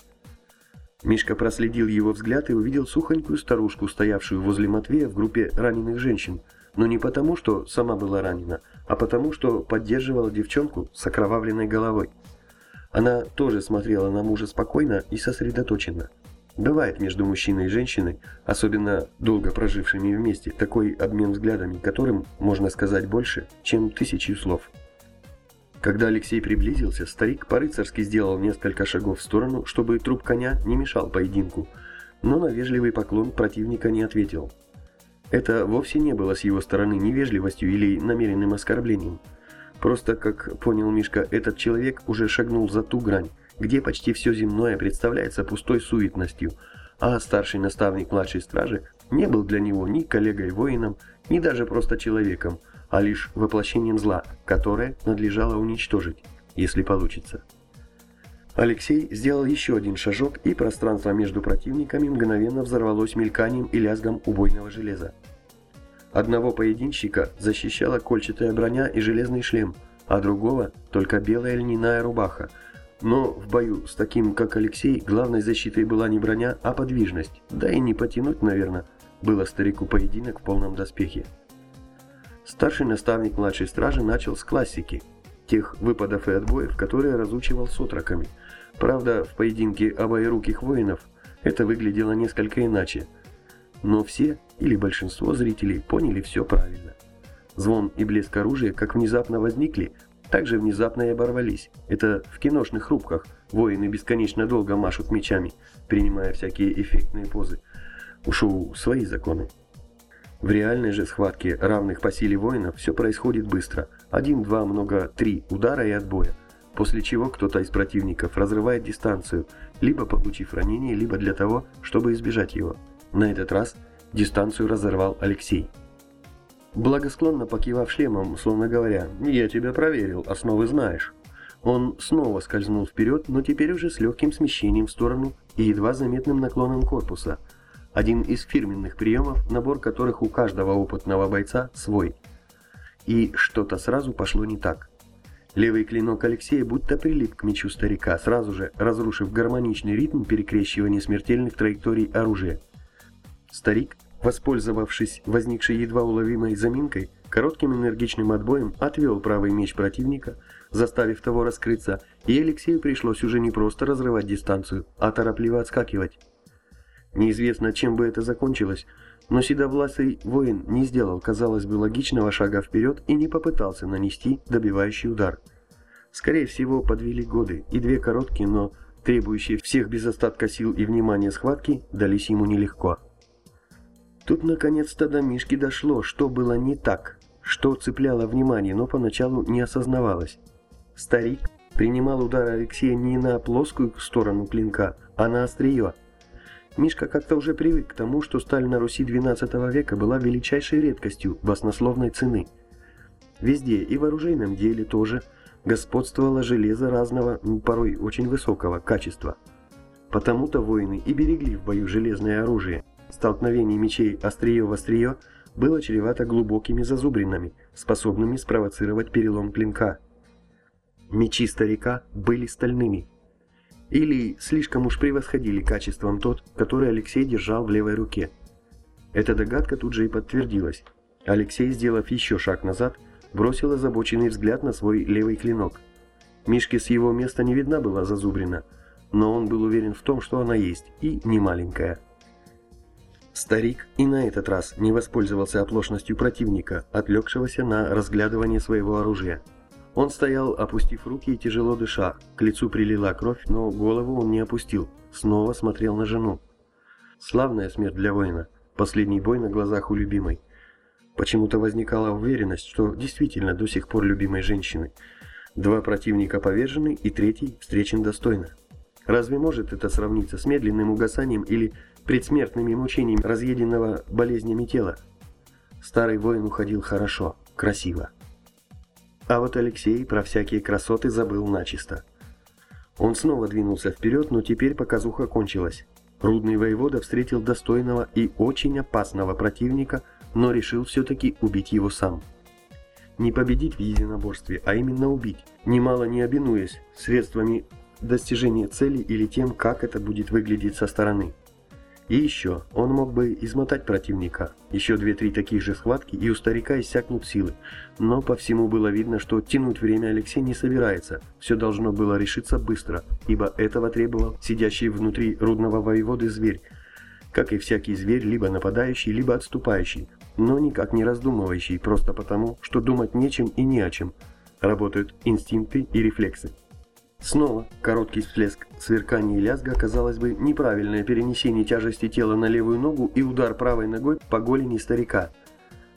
Мишка проследил его взгляд и увидел сухонькую старушку, стоявшую возле Матвея в группе раненых женщин, но не потому, что сама была ранена, а потому, что поддерживала девчонку с окровавленной головой. Она тоже смотрела на мужа спокойно и сосредоточенно. Бывает между мужчиной и женщиной, особенно долго прожившими вместе, такой обмен взглядами, которым можно сказать больше, чем тысячи слов. Когда Алексей приблизился, старик по-рыцарски сделал несколько шагов в сторону, чтобы труп коня не мешал поединку, но на вежливый поклон противника не ответил. Это вовсе не было с его стороны невежливостью или намеренным оскорблением. Просто, как понял Мишка, этот человек уже шагнул за ту грань, где почти все земное представляется пустой суетностью, а старший наставник младшей стражи не был для него ни коллегой-воином, ни даже просто человеком – а лишь воплощением зла, которое надлежало уничтожить, если получится. Алексей сделал еще один шажок, и пространство между противниками мгновенно взорвалось мельканием и лязгом убойного железа. Одного поединщика защищала кольчатая броня и железный шлем, а другого только белая льняная рубаха. Но в бою с таким, как Алексей, главной защитой была не броня, а подвижность, да и не потянуть, наверное, было старику поединок в полном доспехе. Старший наставник младшей стражи начал с классики, тех выпадов и отбоев, которые разучивал с отроками. Правда, в поединке обоеруких воинов это выглядело несколько иначе. Но все, или большинство зрителей, поняли все правильно. Звон и блеск оружия как внезапно возникли, так же внезапно и оборвались. Это в киношных рубках воины бесконечно долго машут мечами, принимая всякие эффектные позы. Уж у свои законы. В реальной же схватке равных по силе воинов все происходит быстро. Один, два, много, три удара и отбоя. После чего кто-то из противников разрывает дистанцию, либо получив ранение, либо для того, чтобы избежать его. На этот раз дистанцию разорвал Алексей. Благосклонно покивав шлемом, словно говоря, «Я тебя проверил, основы знаешь». Он снова скользнул вперед, но теперь уже с легким смещением в сторону и едва заметным наклоном корпуса – один из фирменных приемов, набор которых у каждого опытного бойца свой. И что-то сразу пошло не так. Левый клинок Алексея будто прилип к мечу старика, сразу же разрушив гармоничный ритм перекрещивания смертельных траекторий оружия. Старик, воспользовавшись возникшей едва уловимой заминкой, коротким энергичным отбоем отвел правый меч противника, заставив того раскрыться, и Алексею пришлось уже не просто разрывать дистанцию, а торопливо отскакивать. Неизвестно, чем бы это закончилось, но седовласый воин не сделал, казалось бы, логичного шага вперед и не попытался нанести добивающий удар. Скорее всего, подвели годы, и две короткие, но требующие всех без остатка сил и внимания схватки дались ему нелегко. Тут наконец-то до Мишки дошло, что было не так, что цепляло внимание, но поначалу не осознавалось. Старик принимал удар Алексея не на плоскую сторону клинка, а на острие, Мишка как-то уже привык к тому, что сталь на Руси XII века была величайшей редкостью баснословной цены. Везде и в оружейном деле тоже господствовало железо разного, порой очень высокого качества. Потому-то воины и берегли в бою железное оружие. Столкновение мечей острие в острие было чревато глубокими зазубринами, способными спровоцировать перелом клинка. Мечи старика были стальными. Или слишком уж превосходили качеством тот, который Алексей держал в левой руке. Эта догадка тут же и подтвердилась. Алексей, сделав еще шаг назад, бросил озабоченный взгляд на свой левый клинок. Мишке с его места не видна была зазубрина, но он был уверен в том, что она есть, и не маленькая. Старик и на этот раз не воспользовался оплошностью противника, отвлекшегося на разглядывание своего оружия. Он стоял, опустив руки и тяжело дыша. К лицу прилила кровь, но голову он не опустил. Снова смотрел на жену. Славная смерть для воина. Последний бой на глазах у любимой. Почему-то возникала уверенность, что действительно до сих пор любимой женщины. Два противника повержены, и третий встречен достойно. Разве может это сравниться с медленным угасанием или предсмертными мучениями разъеденного болезнями тела? Старый воин уходил хорошо, красиво. А вот Алексей про всякие красоты забыл начисто. Он снова двинулся вперед, но теперь показуха кончилась. Рудный воевода встретил достойного и очень опасного противника, но решил все-таки убить его сам. Не победить в единоборстве, а именно убить, немало не обинуясь средствами достижения цели или тем, как это будет выглядеть со стороны. И еще, он мог бы измотать противника. Еще две-три таких же схватки, и у старика иссякнут силы. Но по всему было видно, что тянуть время Алексей не собирается. Все должно было решиться быстро, ибо этого требовал сидящий внутри рудного воеводы зверь. Как и всякий зверь, либо нападающий, либо отступающий, но никак не раздумывающий, просто потому, что думать нечем и не о чем. Работают инстинкты и рефлексы. Снова короткий всплеск сверкания и лязга, казалось бы, неправильное перенесение тяжести тела на левую ногу и удар правой ногой по голени старика.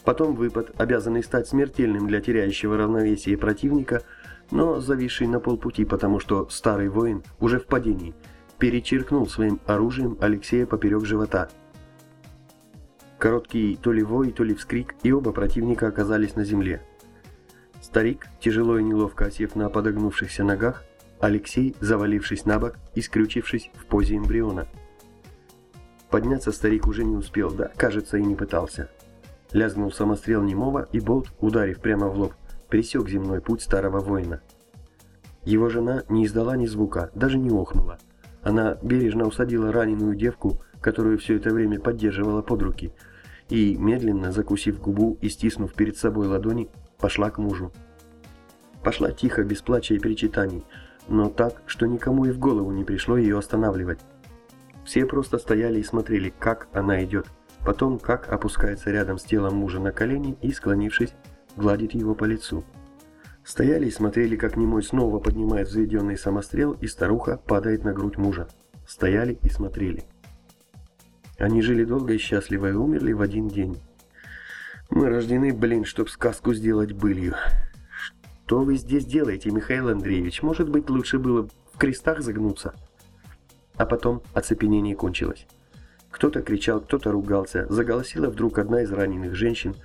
Потом выпад, обязанный стать смертельным для теряющего равновесие противника, но зависший на полпути, потому что старый воин уже в падении перечеркнул своим оружием Алексея поперек живота. Короткий то ли вой, то ли вскрик, и оба противника оказались на земле. Старик, тяжело и неловко осев на подогнувшихся ногах, Алексей, завалившись на бок и скрючившись в позе эмбриона. Подняться старик уже не успел, да, кажется, и не пытался. Лязгнул самострел немого, и болт, ударив прямо в лоб, пресек земной путь старого воина. Его жена не издала ни звука, даже не охнула. Она бережно усадила раненую девку, которую все это время поддерживала под руки, и, медленно закусив губу и стиснув перед собой ладони, пошла к мужу. Пошла тихо, без плача и перечитаний, но так, что никому и в голову не пришло ее останавливать. Все просто стояли и смотрели, как она идет, потом как опускается рядом с телом мужа на колени и, склонившись, гладит его по лицу. Стояли и смотрели, как немой снова поднимает взведенный самострел, и старуха падает на грудь мужа. Стояли и смотрели. Они жили долго и счастливо и умерли в один день. Мы рождены, блин, чтоб сказку сделать былью. «Что вы здесь делаете, Михаил Андреевич? Может быть, лучше было в крестах загнуться?» А потом оцепенение кончилось. Кто-то кричал, кто-то ругался. Заголосила вдруг одна из раненых женщин.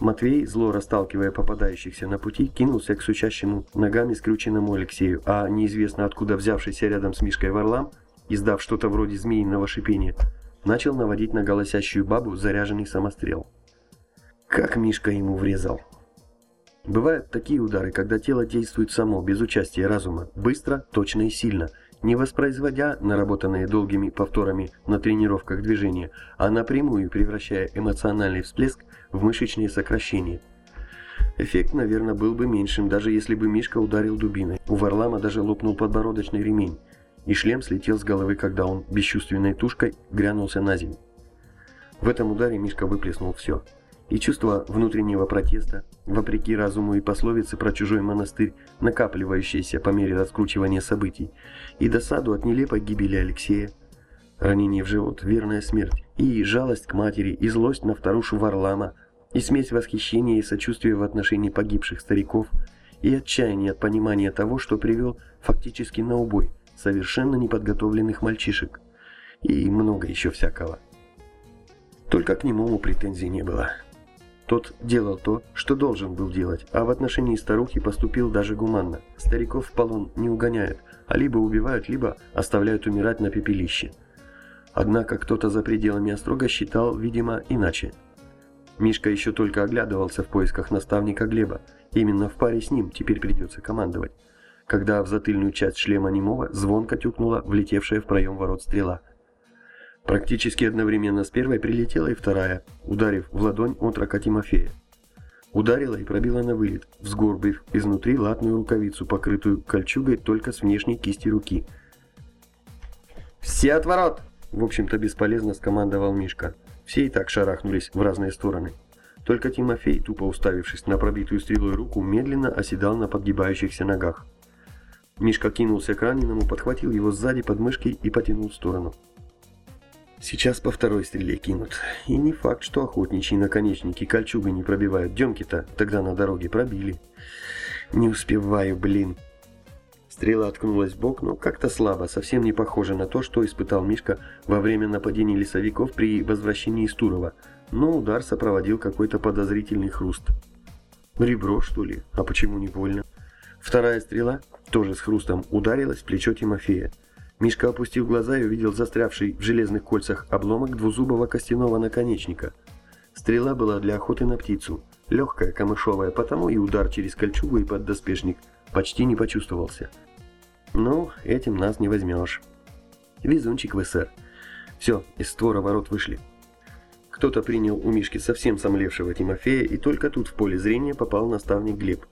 Матвей, зло расталкивая попадающихся на пути, кинулся к сучащему ногами скрюченному Алексею, а неизвестно откуда взявшийся рядом с Мишкой Варлам, издав что-то вроде змеиного шипения, начал наводить на голосящую бабу заряженный самострел. Как Мишка ему врезал! Бывают такие удары, когда тело действует само, без участия разума, быстро, точно и сильно, не воспроизводя наработанные долгими повторами на тренировках движения, а напрямую превращая эмоциональный всплеск в мышечные сокращения. Эффект, наверное, был бы меньшим, даже если бы Мишка ударил дубиной. У Варлама даже лопнул подбородочный ремень, и шлем слетел с головы, когда он бесчувственной тушкой грянулся на землю. В этом ударе Мишка выплеснул все – и чувство внутреннего протеста, вопреки разуму и пословице про чужой монастырь, накапливающееся по мере раскручивания событий, и досаду от нелепой гибели Алексея, ранение в живот, верная смерть, и жалость к матери, и злость на вторушу Варлама, и смесь восхищения и сочувствия в отношении погибших стариков, и отчаяние от понимания того, что привел фактически на убой совершенно неподготовленных мальчишек, и много еще всякого. Только к нему претензий не было. Тот делал то, что должен был делать, а в отношении старухи поступил даже гуманно. Стариков в полон не угоняют, а либо убивают, либо оставляют умирать на пепелище. Однако кто-то за пределами Острога считал, видимо, иначе. Мишка еще только оглядывался в поисках наставника Глеба. Именно в паре с ним теперь придется командовать. Когда в затыльную часть шлема немого звонко тюкнула влетевшая в проем ворот стрела. Практически одновременно с первой прилетела и вторая, ударив в ладонь отрока Тимофея. Ударила и пробила на вылет, взгорбив изнутри латную рукавицу, покрытую кольчугой только с внешней кисти руки. «Все от ворот!» — в общем-то бесполезно скомандовал Мишка. Все и так шарахнулись в разные стороны. Только Тимофей, тупо уставившись на пробитую стрелой руку, медленно оседал на подгибающихся ногах. Мишка кинулся к раненому, подхватил его сзади под мышки и потянул в сторону. Сейчас по второй стреле кинут. И не факт, что охотничьи наконечники кольчугой не пробивают. Демки-то тогда на дороге пробили. Не успеваю, блин. Стрела откнулась в бок, но как-то слабо, совсем не похоже на то, что испытал Мишка во время нападений лесовиков при возвращении из Турова. Но удар сопроводил какой-то подозрительный хруст. Ребро, что ли? А почему не больно? Вторая стрела, тоже с хрустом, ударилась в плечо Тимофея. Мишка опустил глаза и увидел застрявший в железных кольцах обломок двузубого костяного наконечника. Стрела была для охоты на птицу, легкая, камышовая, потому и удар через кольчугу и поддоспешник почти не почувствовался. Ну, этим нас не возьмешь. Везунчик вы, сэр. Все, из створа ворот вышли. Кто-то принял у Мишки совсем сомлевшего Тимофея, и только тут в поле зрения попал наставник Глеб.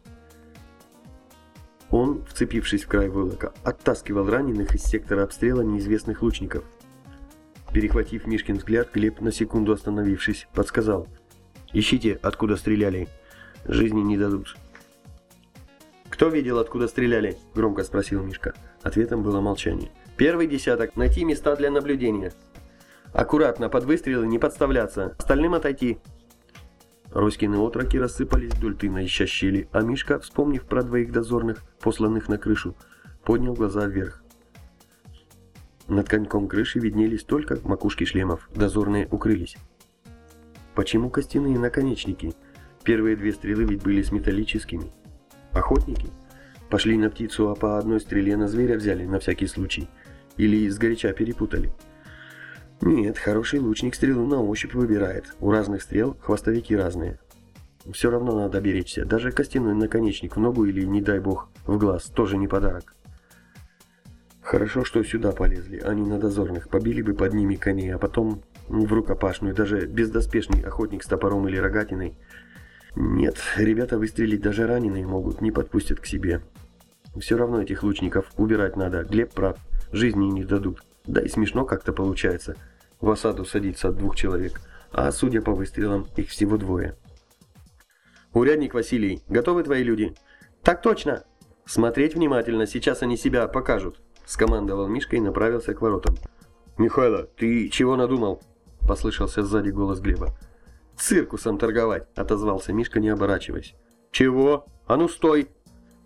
Он, вцепившись в край войлока, оттаскивал раненых из сектора обстрела неизвестных лучников. Перехватив Мишкин взгляд, Глеб, на секунду остановившись, подсказал. «Ищите, откуда стреляли. Жизни не дадут». «Кто видел, откуда стреляли?» – громко спросил Мишка. Ответом было молчание. «Первый десяток. Найти места для наблюдения. Аккуратно, под выстрелы не подставляться. Остальным отойти. Роськины отроки рассыпались вдоль тына, ища щели, а Мишка, вспомнив про двоих дозорных, посланных на крышу, поднял глаза вверх. Над коньком крыши виднелись только макушки шлемов, дозорные укрылись. Почему костяные наконечники? Первые две стрелы ведь были с металлическими. Охотники? Пошли на птицу, а по одной стреле на зверя взяли, на всякий случай. Или сгоряча перепутали. Нет, хороший лучник стрелу на ощупь выбирает. У разных стрел хвостовики разные. Все равно надо беречься. Даже костяной наконечник в ногу или, не дай бог, в глаз тоже не подарок. Хорошо, что сюда полезли, а не на дозорных. Побили бы под ними коней, а потом в рукопашную. Даже бездоспешный охотник с топором или рогатиной. Нет, ребята выстрелить даже раненые могут, не подпустят к себе. Все равно этих лучников убирать надо. Глеб прав, жизни не дадут. Да и смешно как-то получается. В осаду садиться от двух человек, а судя по выстрелам, их всего двое. «Урядник Василий, готовы твои люди?» «Так точно!» «Смотреть внимательно, сейчас они себя покажут», — скомандовал Мишка и направился к воротам. «Михайло, ты чего надумал?» — послышался сзади голос Глеба. «Циркусом торговать», — отозвался Мишка, не оборачиваясь. «Чего? А ну стой!»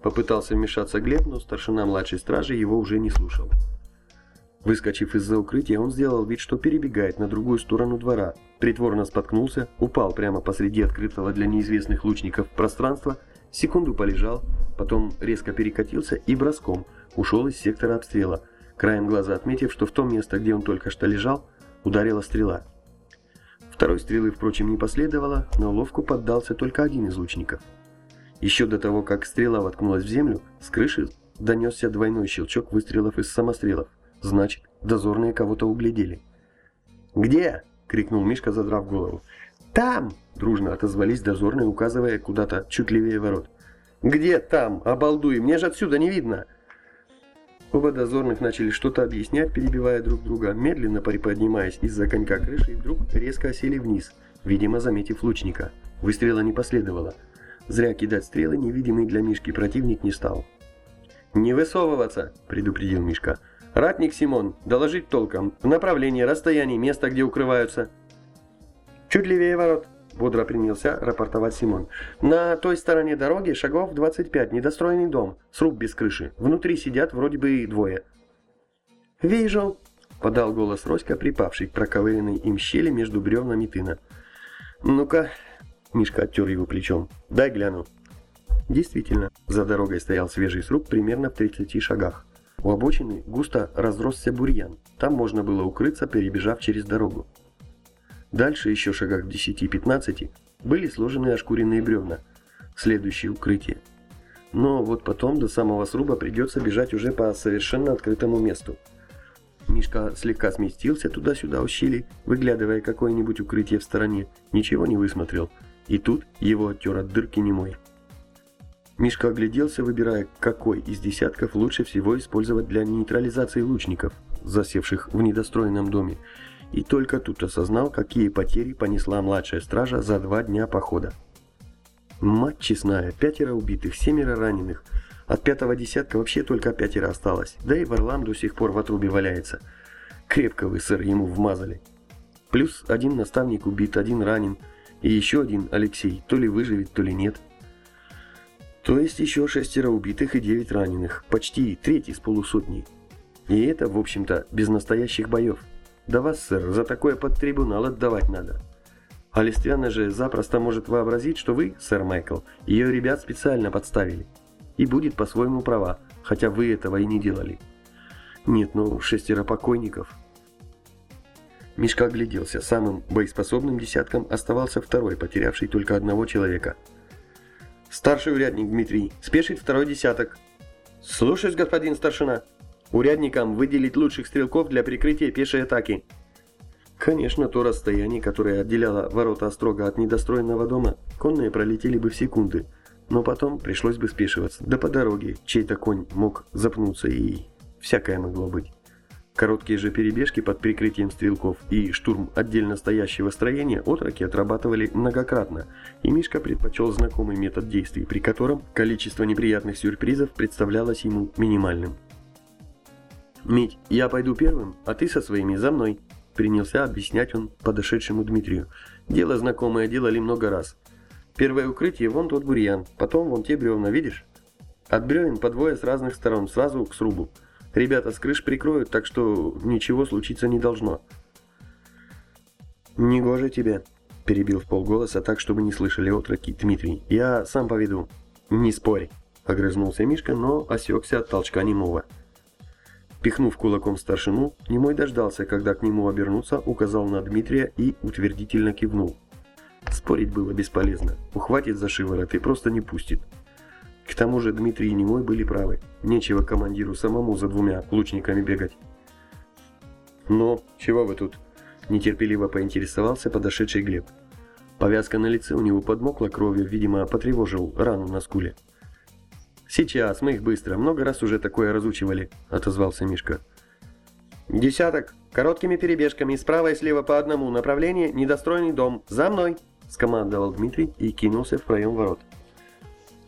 Попытался вмешаться Глеб, но старшина младшей стражи его уже не слушал. Выскочив из-за укрытия, он сделал вид, что перебегает на другую сторону двора, притворно споткнулся, упал прямо посреди открытого для неизвестных лучников пространства, секунду полежал, потом резко перекатился и броском ушел из сектора обстрела, краем глаза отметив, что в том место, где он только что лежал, ударила стрела. Второй стрелы, впрочем, не последовало, но ловко поддался только один из лучников. Еще до того, как стрела воткнулась в землю, с крыши донесся двойной щелчок выстрелов из самострелов. Значит, дозорные кого-то углядели. «Где?» — крикнул Мишка, задрав голову. «Там!» — дружно отозвались дозорные, указывая куда-то чуть левее ворот. «Где там? Обалдуй! Мне же отсюда не видно!» Оба дозорных начали что-то объяснять, перебивая друг друга, медленно приподнимаясь из-за конька крыши и вдруг резко осели вниз, видимо, заметив лучника. Выстрела не последовало. Зря кидать стрелы невидимый для Мишки противник не стал. «Не высовываться!» – предупредил Мишка. Ратник Симон, доложить толком. Направление, расстояние, место, где укрываются. Чуть левее ворот, бодро принялся рапортовать Симон. На той стороне дороги шагов 25, недостроенный дом, сруб без крыши. Внутри сидят вроде бы двое. «Вижу», — подал голос Роська, припавший к проковыренной им щели между бревнами тына. «Ну-ка, Мишка оттер его плечом. «Дай гляну». Действительно, за дорогой стоял свежий сруб примерно в 30 шагах. У обочины густо разросся бурьян. Там можно было укрыться, перебежав через дорогу. Дальше, еще шагах в 10-15, были сложены ошкуренные бревна. Следующее укрытие. Но вот потом до самого сруба придется бежать уже по совершенно открытому месту. Мишка слегка сместился туда-сюда у щели, выглядывая какое-нибудь укрытие в стороне, ничего не высмотрел. И тут его оттер от дырки немой. Мишка огляделся, выбирая, какой из десятков лучше всего использовать для нейтрализации лучников, засевших в недостроенном доме, и только тут осознал, какие потери понесла младшая стража за два дня похода. Мать честная, пятеро убитых, семеро раненых. От пятого десятка вообще только пятеро осталось, да и Варлам до сих пор в отрубе валяется. Крепко вы, сэр, ему вмазали. Плюс один наставник убит, один ранен, и еще один, Алексей, то ли выживет, то ли нет. То есть еще шестеро убитых и девять раненых, почти треть из полусотни. И это, в общем-то, без настоящих боев. Да вас, сэр, за такое под трибунал отдавать надо. А Листвяна же запросто может вообразить, что вы, сэр Майкл, ее ребят специально подставили. И будет по-своему права, хотя вы этого и не делали. Нет, ну, шестеро покойников. Мишка огляделся. Самым боеспособным десятком оставался второй, потерявший только одного человека – Старший урядник Дмитрий. Спешит второй десяток. Слушаюсь, господин старшина. Урядникам выделить лучших стрелков для прикрытия пешей атаки. Конечно, то расстояние, которое отделяло ворота Острога от недостроенного дома, конные пролетели бы в секунды, но потом пришлось бы спешиваться. Да по дороге чей-то конь мог запнуться и всякое могло быть. Короткие же перебежки под прикрытием стрелков и штурм отдельно стоящего строения отроки отрабатывали многократно, и Мишка предпочел знакомый метод действий, при котором количество неприятных сюрпризов представлялось ему минимальным. «Мить, я пойду первым, а ты со своими за мной», — принялся объяснять он подошедшему Дмитрию. «Дело знакомое, делали много раз. Первое укрытие вон тот бурьян, потом вон те бревна, видишь? От бревен по двое с разных сторон, сразу к срубу. Ребята с крыш прикроют, так что ничего случиться не должно. «Негоже тебе», — перебил в полголоса так, чтобы не слышали отроки Дмитрий. «Я сам поведу». «Не спорь», — огрызнулся Мишка, но осекся от толчка немого. Пихнув кулаком старшину, немой дождался, когда к нему обернуться, указал на Дмитрия и утвердительно кивнул. Спорить было бесполезно. Ухватит за шиворот и просто не пустит. К тому же Дмитрий и Немой были правы. Нечего командиру самому за двумя лучниками бегать. «Ну, чего вы тут?» – нетерпеливо поинтересовался подошедший Глеб. Повязка на лице у него подмокла кровью, видимо, потревожил рану на скуле. «Сейчас, мы их быстро, много раз уже такое разучивали», – отозвался Мишка. «Десяток, короткими перебежками, справа и слева по одному, направление, недостроенный дом, за мной!» – скомандовал Дмитрий и кинулся в проем ворот.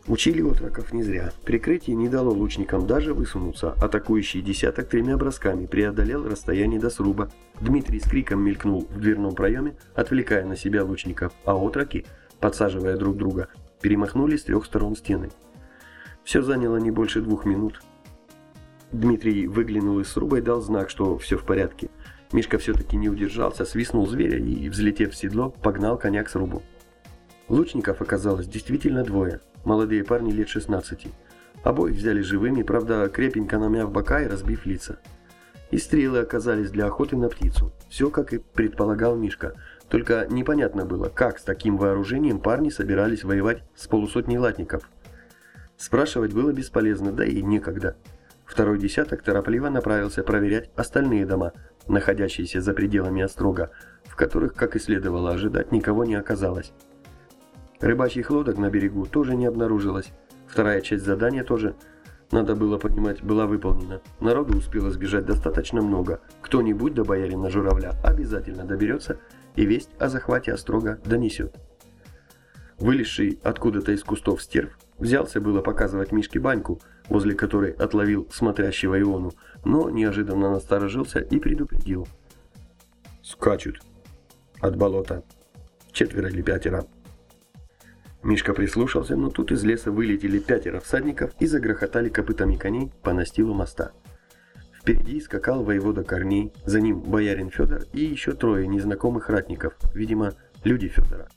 Учили отроков не зря. Прикрытие не дало лучникам даже высунуться. Атакующий десяток тремя бросками преодолел расстояние до сруба. Дмитрий с криком мелькнул в дверном проеме, отвлекая на себя лучников, а отроки, подсаживая друг друга, перемахнули с трех сторон стены. Все заняло не больше двух минут. Дмитрий выглянул из сруба и дал знак, что все в порядке. Мишка все-таки не удержался, свистнул зверя и, взлетев в седло, погнал коня к срубу. Лучников оказалось действительно двое молодые парни лет 16. Обоих взяли живыми, правда, крепенько намяв бока и разбив лица. И стрелы оказались для охоты на птицу. Все, как и предполагал Мишка. Только непонятно было, как с таким вооружением парни собирались воевать с полусотней латников. Спрашивать было бесполезно, да и некогда. Второй десяток торопливо направился проверять остальные дома, находящиеся за пределами острога, в которых, как и следовало ожидать, никого не оказалось. Рыбачьих лодок на берегу тоже не обнаружилось. Вторая часть задания тоже, надо было понимать, была выполнена. Народу успело сбежать достаточно много. Кто-нибудь до боярина Журавля обязательно доберется и весть о захвате Острога донесет. Вылезший откуда-то из кустов стерв взялся было показывать Мишке баньку, возле которой отловил смотрящего Иону, но неожиданно насторожился и предупредил. «Скачут от болота. Четверо или пятеро. Мишка прислушался, но тут из леса вылетели пятеро всадников и загрохотали копытами коней по настилу моста. Впереди скакал воевода Корней, за ним боярин Федор и еще трое незнакомых ратников, видимо, люди Федора.